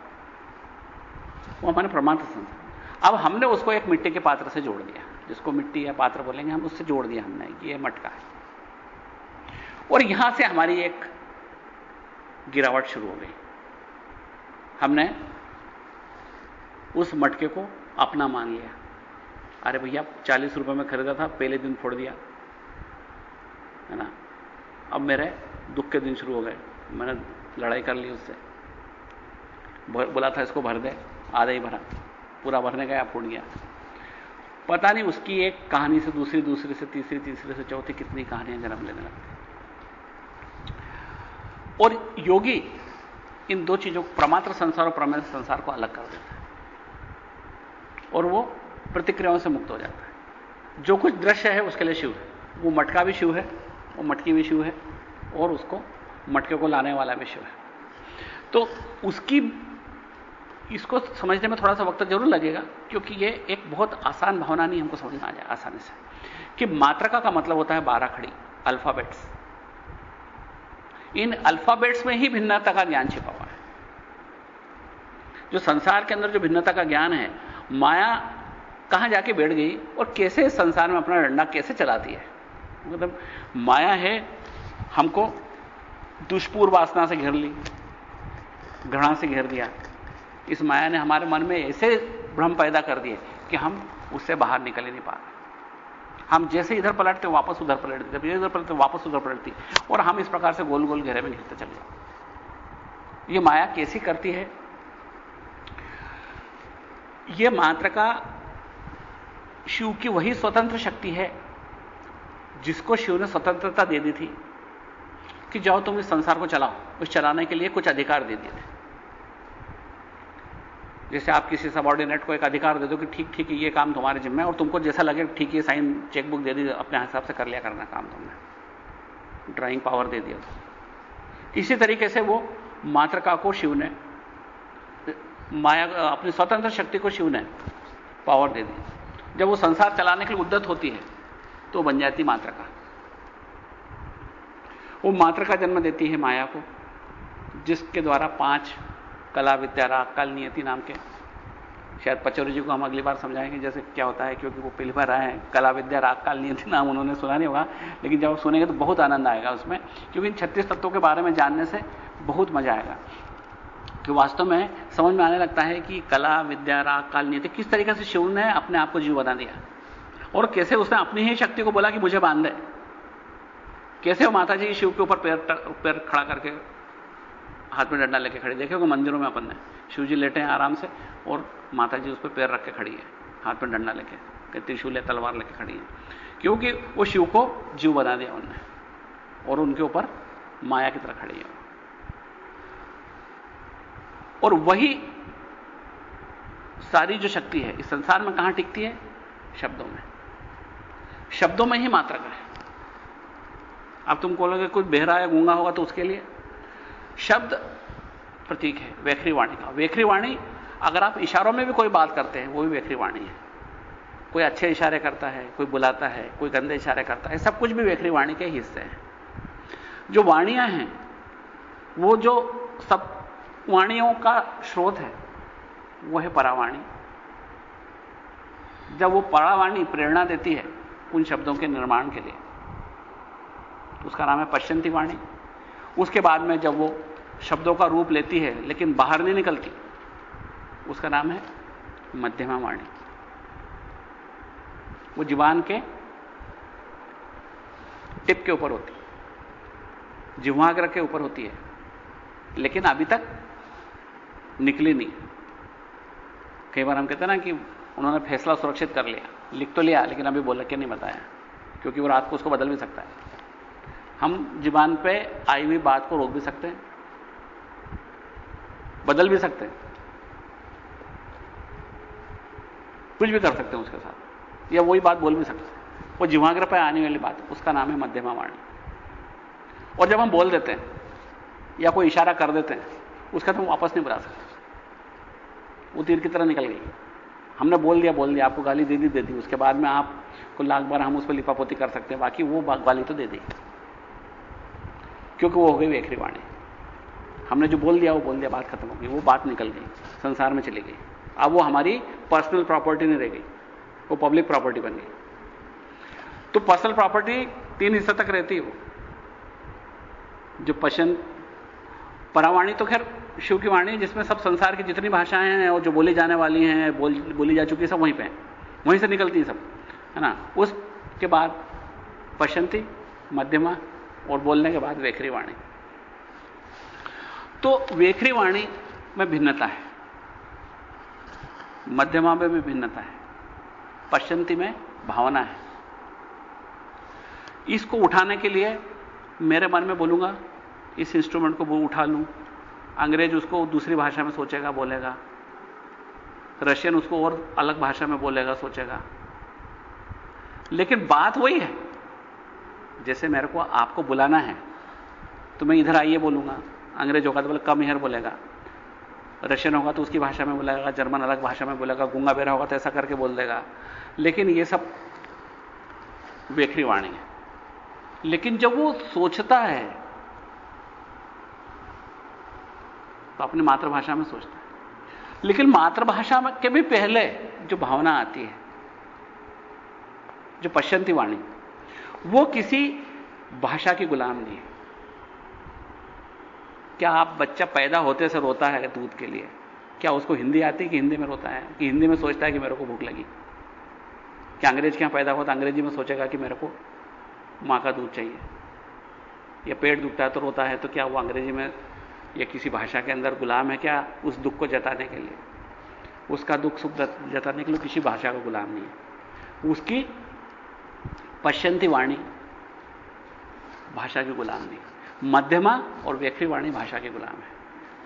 S1: वो हमारे प्रमात्र संसार अब हमने उसको एक मिट्टी के पात्र से जोड़ दिया। जिसको मिट्टी या पात्र बोलेंगे, हम उससे जोड़ दिया हमने कि यह मटका है। और यहाँ से हमारी एक गिरावट शुरू हो गई। हमने उस मटके को अपना मान लिया। अरे भैया, चालीस रुपए में खरीदा था, पहले दिन फोड़ दिया। है ना? अब मेरे दुख के दिन शुरू हो गए। मैंने लड़ाई कर ली उससे। बोला था, इसको भर दे, आधा ही भरा। पूरा भरने गया, फूट गया। पता नहीं उसकी एक कहानी से दूसरी दूसरी से तीसरी तीसरी से चौथी कितनी कहानियाँ जन्म लेने लगती और योगी इन दो चीज़ों को प्रमात्र संसार और प्रमेय संसार को अलग कर देता है। और वो प्रतिक्रियाओं से मुक्त हो जाता है। जो कुछ दृश्य है, उसके लिए शिव है। वो मटका भी शिव है, वो मटकी भी शिव है, और उसको मटके को लाने वाला भी शिव है। तो उसकी इसको समझने में थोड़ा सा वक्त ज़रूर लगेगा, क्योंकि ये एक बहुत आसान भावना नहीं हमको समझ में आ जाए आसानी से। कि मात्रका का मतलब होता है बारह खड़ी अल्फाबेट्स। इन अल्फाबेट्स में ही भिन्नता का ज्ञान छिपा हुआ है। जो संसार के अंदर जो भिन्नता का ज्ञान है, माया कहाँ जाके बैठ गई और कैसे संसार में अपना डंडा कैसे चलाती है? मतलब माया है, हमको दुष्पूर्व वासना से घेर ली, घृणा से घेर दिया इस माया ने हमारे मन में ऐसे भ्रम पैदा कर दिए कि हम उससे बाहर निकल ही नहीं पा रहे। हम जैसे इधर पलटते वापस उधर पलटते जब इधर पलटते वापस उधर पलटती और हम इस प्रकार से गोल गोल घेरे में घिरते चले जाते ये माया कैसी करती है? ये मात्र का शिव की वही स्वतंत्र शक्ति है, जिसको शिव ने स्वतंत्रता दे दी थी कि जाओ तुम इस संसार को चलाओ। उस चलाने के लिए कुछ अधिकार दे दिए थे। जैसे आप किसी सबॉर्डिनेट को एक अधिकार दे दो कि ठीक ठीक ये काम तुम्हारे जिम्मे और तुमको जैसा लगे ठीक ये साइन चेकबुक दे दी अपने हिसाब से कर लिया करना काम तुमने। ड्राइंग पावर दे दिया। इसी तरीके से वो मातृका को शिव ने, माया, अपनी स्वतंत्र शक्ति को शिव ने पावर दे दी। जब वो संसार चलाने के लिए उद्दत होती है तो बन जाती मातृका। वो मातृका जन्म देती है माया को, जिसके द्वारा पाँच कला विद्या राग काल नियति नाम के। शायद पचौरी जी को हम अगली बार समझाएँगे जैसे क्या होता है, क्योंकि वो पहली बार आए हैं। कला विद्या राग काल नियति नाम उन्होंने सुना नहीं होगा, लेकिन जब सुनेंगे तो बहुत आनंद आएगा उसमें, क्योंकि इन छत्तीस तत्वों के बारे में जानने से बहुत मज़ा आएगा। कि वास्तव में समझ में आने लगता है कि कला विद्या राग काल नियति किस तरीके से शिव ने अपने आप को जीव बना दिया। और कैसे उसने अपनी ही शक्ति को बोला कि मुझे बाँध दे। कैसे वो माता जी शिव के ऊपर पैर पैर खड़ा करके हाथ में डंडा लेके खड़ी। देखिए मंदिरों में अपन ने शिव जी लेटे हैं आराम से, और माता जी उस पर पैर रख के खड़ी है, हाथ में डंडा लेके त्रिशूल या तलवार लेके खड़ी है। क्योंकि वो शिव को जीव बना दिया उनने, और उनके ऊपर माया की तरह खड़ी है। और वही सारी जो शक्ति है, इस संसार में कहाँ टिकती है? शब्दों में। शब्दों में ही मात्रा है। अब तुम बोलोगे कुछ बेहरा या गूँगा होगा तो उसके लिए? शब्द प्रतीक है, वेखरी वाणी का। वेखरी वाणी, अगर आप इशारों में भी कोई बात करते हैं, वो भी वेखरी वाणी है। कोई अच्छे इशारे करता है, कोई बुलाता है, कोई गंदे इशारे करता है, सब कुछ भी वेखरी वाणी के हिस्से हैं। जो वाणियाँ हैं, वो जो सब वाणियों का स्रोत है, वो है परावाणी। जब वो परावाणी प्रेरणा देती है, उन शब्दों के निर्माण के लिए। उसका नाम है पश्चंती वाणी। उसके बाद में जब वो शब्दों का रूप लेती है, लेकिन बाहर नहीं निकलती। उसका नाम है मध्यमा वाणी। वो जीवान के टिप के ऊपर होती है। जिह्वाग्र के ऊपर होती है। लेकिन अभी तक निकली नहीं कई बार हम कहते हैं ना कि उन्होंने फैसला सुरक्षित कर लिया, लिख तो लिया, लेकिन अभी बोल के नहीं बताया, क्योंकि वो रात को उसको बदल भी सकता है। हम जीवान पे आई हुई बात को रोक भी सकते हैं। बदल भी सकते हैं। कुछ भी कर सकते हैं उसके साथ। या वही बात बोल भी सकते हैं। वो जीवाग्र पे आने वाली बात। उसका नाम है मध्यमा वाणी। और जब हम बोल देते हैं, या कोई इशारा कर देते हैं, उसका तो हम वापस नहीं बुला सकते। वो तीर की तरह निकल गई। हमने बोल दिया बोल दिया, आपको गाली दे दी दे दी। उसके बाद में आपको लाख बार हम उस पर लिपापोती कर सकते हैं। बाकी वो गाली तो दे दी। क्योंकि वो हो गई वेखरी वाणी हमने जो बोल दिया वो बोल दिया बात खत्म हो गई वो बात निकल गई संसार में चली गई। अब वो हमारी पर्सनल प्रॉपर्टी नहीं रह गई वो पब्लिक प्रॉपर्टी बन गई। तो पर्सनल प्रॉपर्टी तीन हिस्से तक रहती है वो। जो पशन परावाणी तो खैर शिव की वाणी जिसमें सब संसार की जितनी भाषाएँ हैं और जो बोली जाने वाली हैं बोल, बोली जा चुकी है सब वहीं पे वहीं से निकलती हैं सब है ना? उसके बाद पशंती मध्यमा और बोलने के बाद वेखरी वाणी। तो वेखरी वाणी में भिन्नता है। मध्यमा में भिन्नता है। पश्चंती में भावना है। इसको उठाने के लिए मेरे मन में बोलूँगा, इस इंस्ट्रूमेंट को वो उठा लूँ। अंग्रेज़ उसको दूसरी भाषा में सोचेगा, बोलेगा। रशियन उसको और अलग भाषा में बोलेगा, सोचेगा। लेकिन बात वही है। जैसे मेरे को आपको बुलाना है तो मैं इधर आइए बोलूँगा। अंग्रेज़ होगा तो बोले, कम हेयर बोलेगा। रशियन होगा तो उसकी भाषा में बोलेगा, जर्मन अलग भाषा में बोलेगा, गुंगा बेरा होगा तो ऐसा करके बोल देगा। लेकिन ये सब वेखरी वाणी है। लेकिन जब वो सोचता है तो अपनी मातृभाषा में सोचता है। लेकिन मातृभाषा के भी पहले जो भावना आती है, जो पश्चंती वाणी, वो किसी भाषा की गुलाम नहीं है। क्या आप बच्चा पैदा होते से रोता है दूध के लिए? क्या उसको हिंदी आती है कि हिंदी में रोता है? कि हिंदी में सोचता है कि मेरे को भूख लगी? क्या अंग्रेज़ के यहाँ पैदा हो तो अंग्रेज़ी में सोचेगा कि मेरे को माँ का दूध चाहिए? या पेट दुखता है तो रोता है तो क्या वो अंग्रेज़ी में या किसी भाषा के अंदर गुलाम है क्या उस दुख को जताने के लिए? उसका दुख सुख जताने के लिए किसी भाषा का गुलाम नहीं है। उसकी पश्चंती वाणी भाषा की गुलाम नहीं। मध्यमा और व्यक्ति वाणी भाषा के गुलाम है।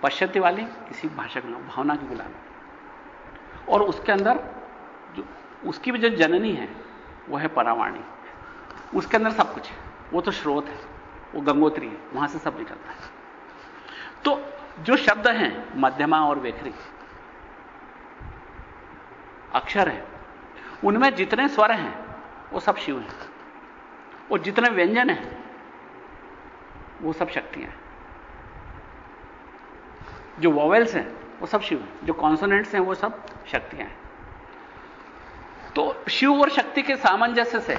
S1: पश्चंती वाली किसी भाषा के गुलाम, भावना के गुलाम है। और उसके अंदर जो, उसकी भी जो जननी है, वो है परावाणी। उसके अंदर सब कुछ है। वो तो स्रोत है। वो गंगोत्री है। वहाँ से सब निकलता है। तो जो शब्द हैं, मध्यमा और वेखरी अक्षर है, उनमें जितने स्वर हैं, वो सब शिव हैं। और जितने व्यंजन हैं वो सब शक्तियाँ हैं। जो वॉवेल्स हैं, वो सब शिव हैं। जो कॉन्सोनेंट्स हैं, वो सब शक्तियाँ हैं। तो शिव और शक्ति के सामंजस्य से,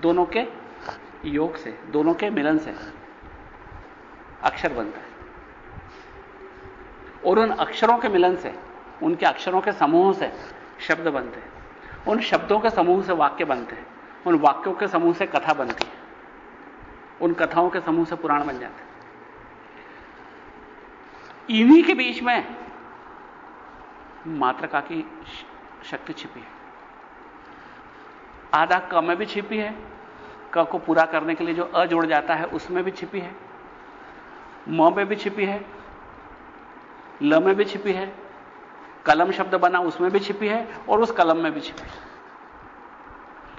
S1: दोनों के योग से, दोनों के मिलन से अक्षर बनता है। और उन अक्षरों के मिलन से, उनके अक्षरों के समूह से शब्द बनते हैं। उन शब्दों के समूह से वाक्य बनते हैं। उन वाक्यों के समूह से कथा बनती है। उन कथाओं के समूह से पुराण बन जाते इन्हीं के बीच में मात्रका की शक्ति छिपी है। आधा क में भी छिपी है, क को पूरा करने के लिए जो अ जुड़ जाता है, उसमें भी छिपी है, म में भी छिपी है, ल में भी छिपी है, कलम शब्द बना उसमें भी छिपी है और उस कलम में भी छिपी है।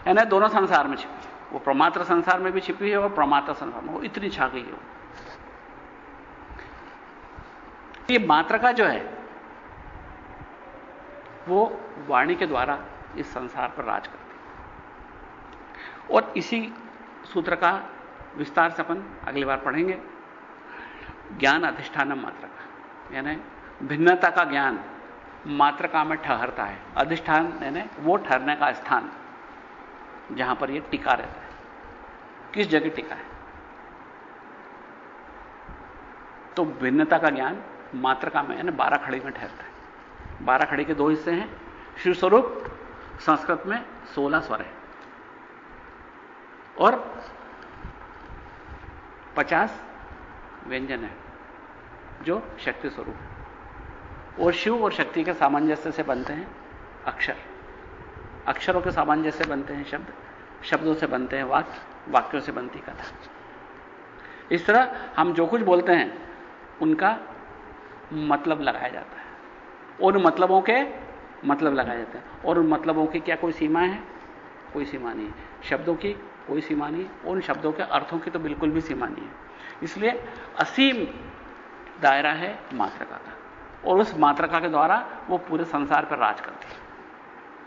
S1: यानी दोनों संसार में छिपी वो प्रमात्र संसार में भी छिपी है और प्रमात्र संसार में, वो इतनी छा गई है ये मात्र का जो है, वो वाणी के द्वारा इस संसार पर राज करती और इसी सूत्र का विस्तार से अपन अगली बार पढ़ेंगे। ज्ञान अधिष्ठान मात्र का, यानी भिन्नता का ज्ञान मात्रका में ठहरता है। अधिष्ठान, यानी वो ठहरने का स्थान, जहाँ पर ये टिका रहता है। किस जगह टिका है? तो भिन्नता का ज्ञान मात्र का में, यानी बारह खड़ी में ठहरता है। बारह खड़ी के दो हिस्से हैं। शिव स्वरूप, संस्कृत में सोलह स्वर है। और पचास व्यंजन है, जो शक्ति स्वरूप और शिव और शक्ति के सामंजस्य से बनते हैं अक्षर। अक्षरों के सामंजस्य बनते हैं शब्द, शब्दों से बनते हैं वाक्य। वाक्यों से बनती कथा। इस तरह हम जो कुछ बोलते हैं, उनका मतलब लगाया जाता है। उन मतलबों के मतलब लगाए जाते हैं। और उन मतलबों की क्या कोई सीमा है? कोई सीमा नहीं शब्दों की कोई सीमा नहीं उन शब्दों के अर्थों की तो बिल्कुल भी सीमा नहीं है। इसलिए असीम दायरा है मात्रका का और उस मात्रका के द्वारा वो पूरे संसार पर राज करती है।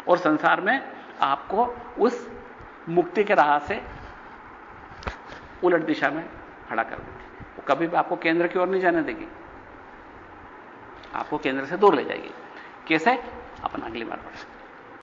S1: और संसार में आपको उस मुक्ति के राह से उलट दिशा में खड़ा कर देती वो कभी भी आपको केंद्र की ओर नहीं जाने देगी। आपको केंद्र से दूर ले जाएगी। कैसे? अपन अगली बार पढ़ें।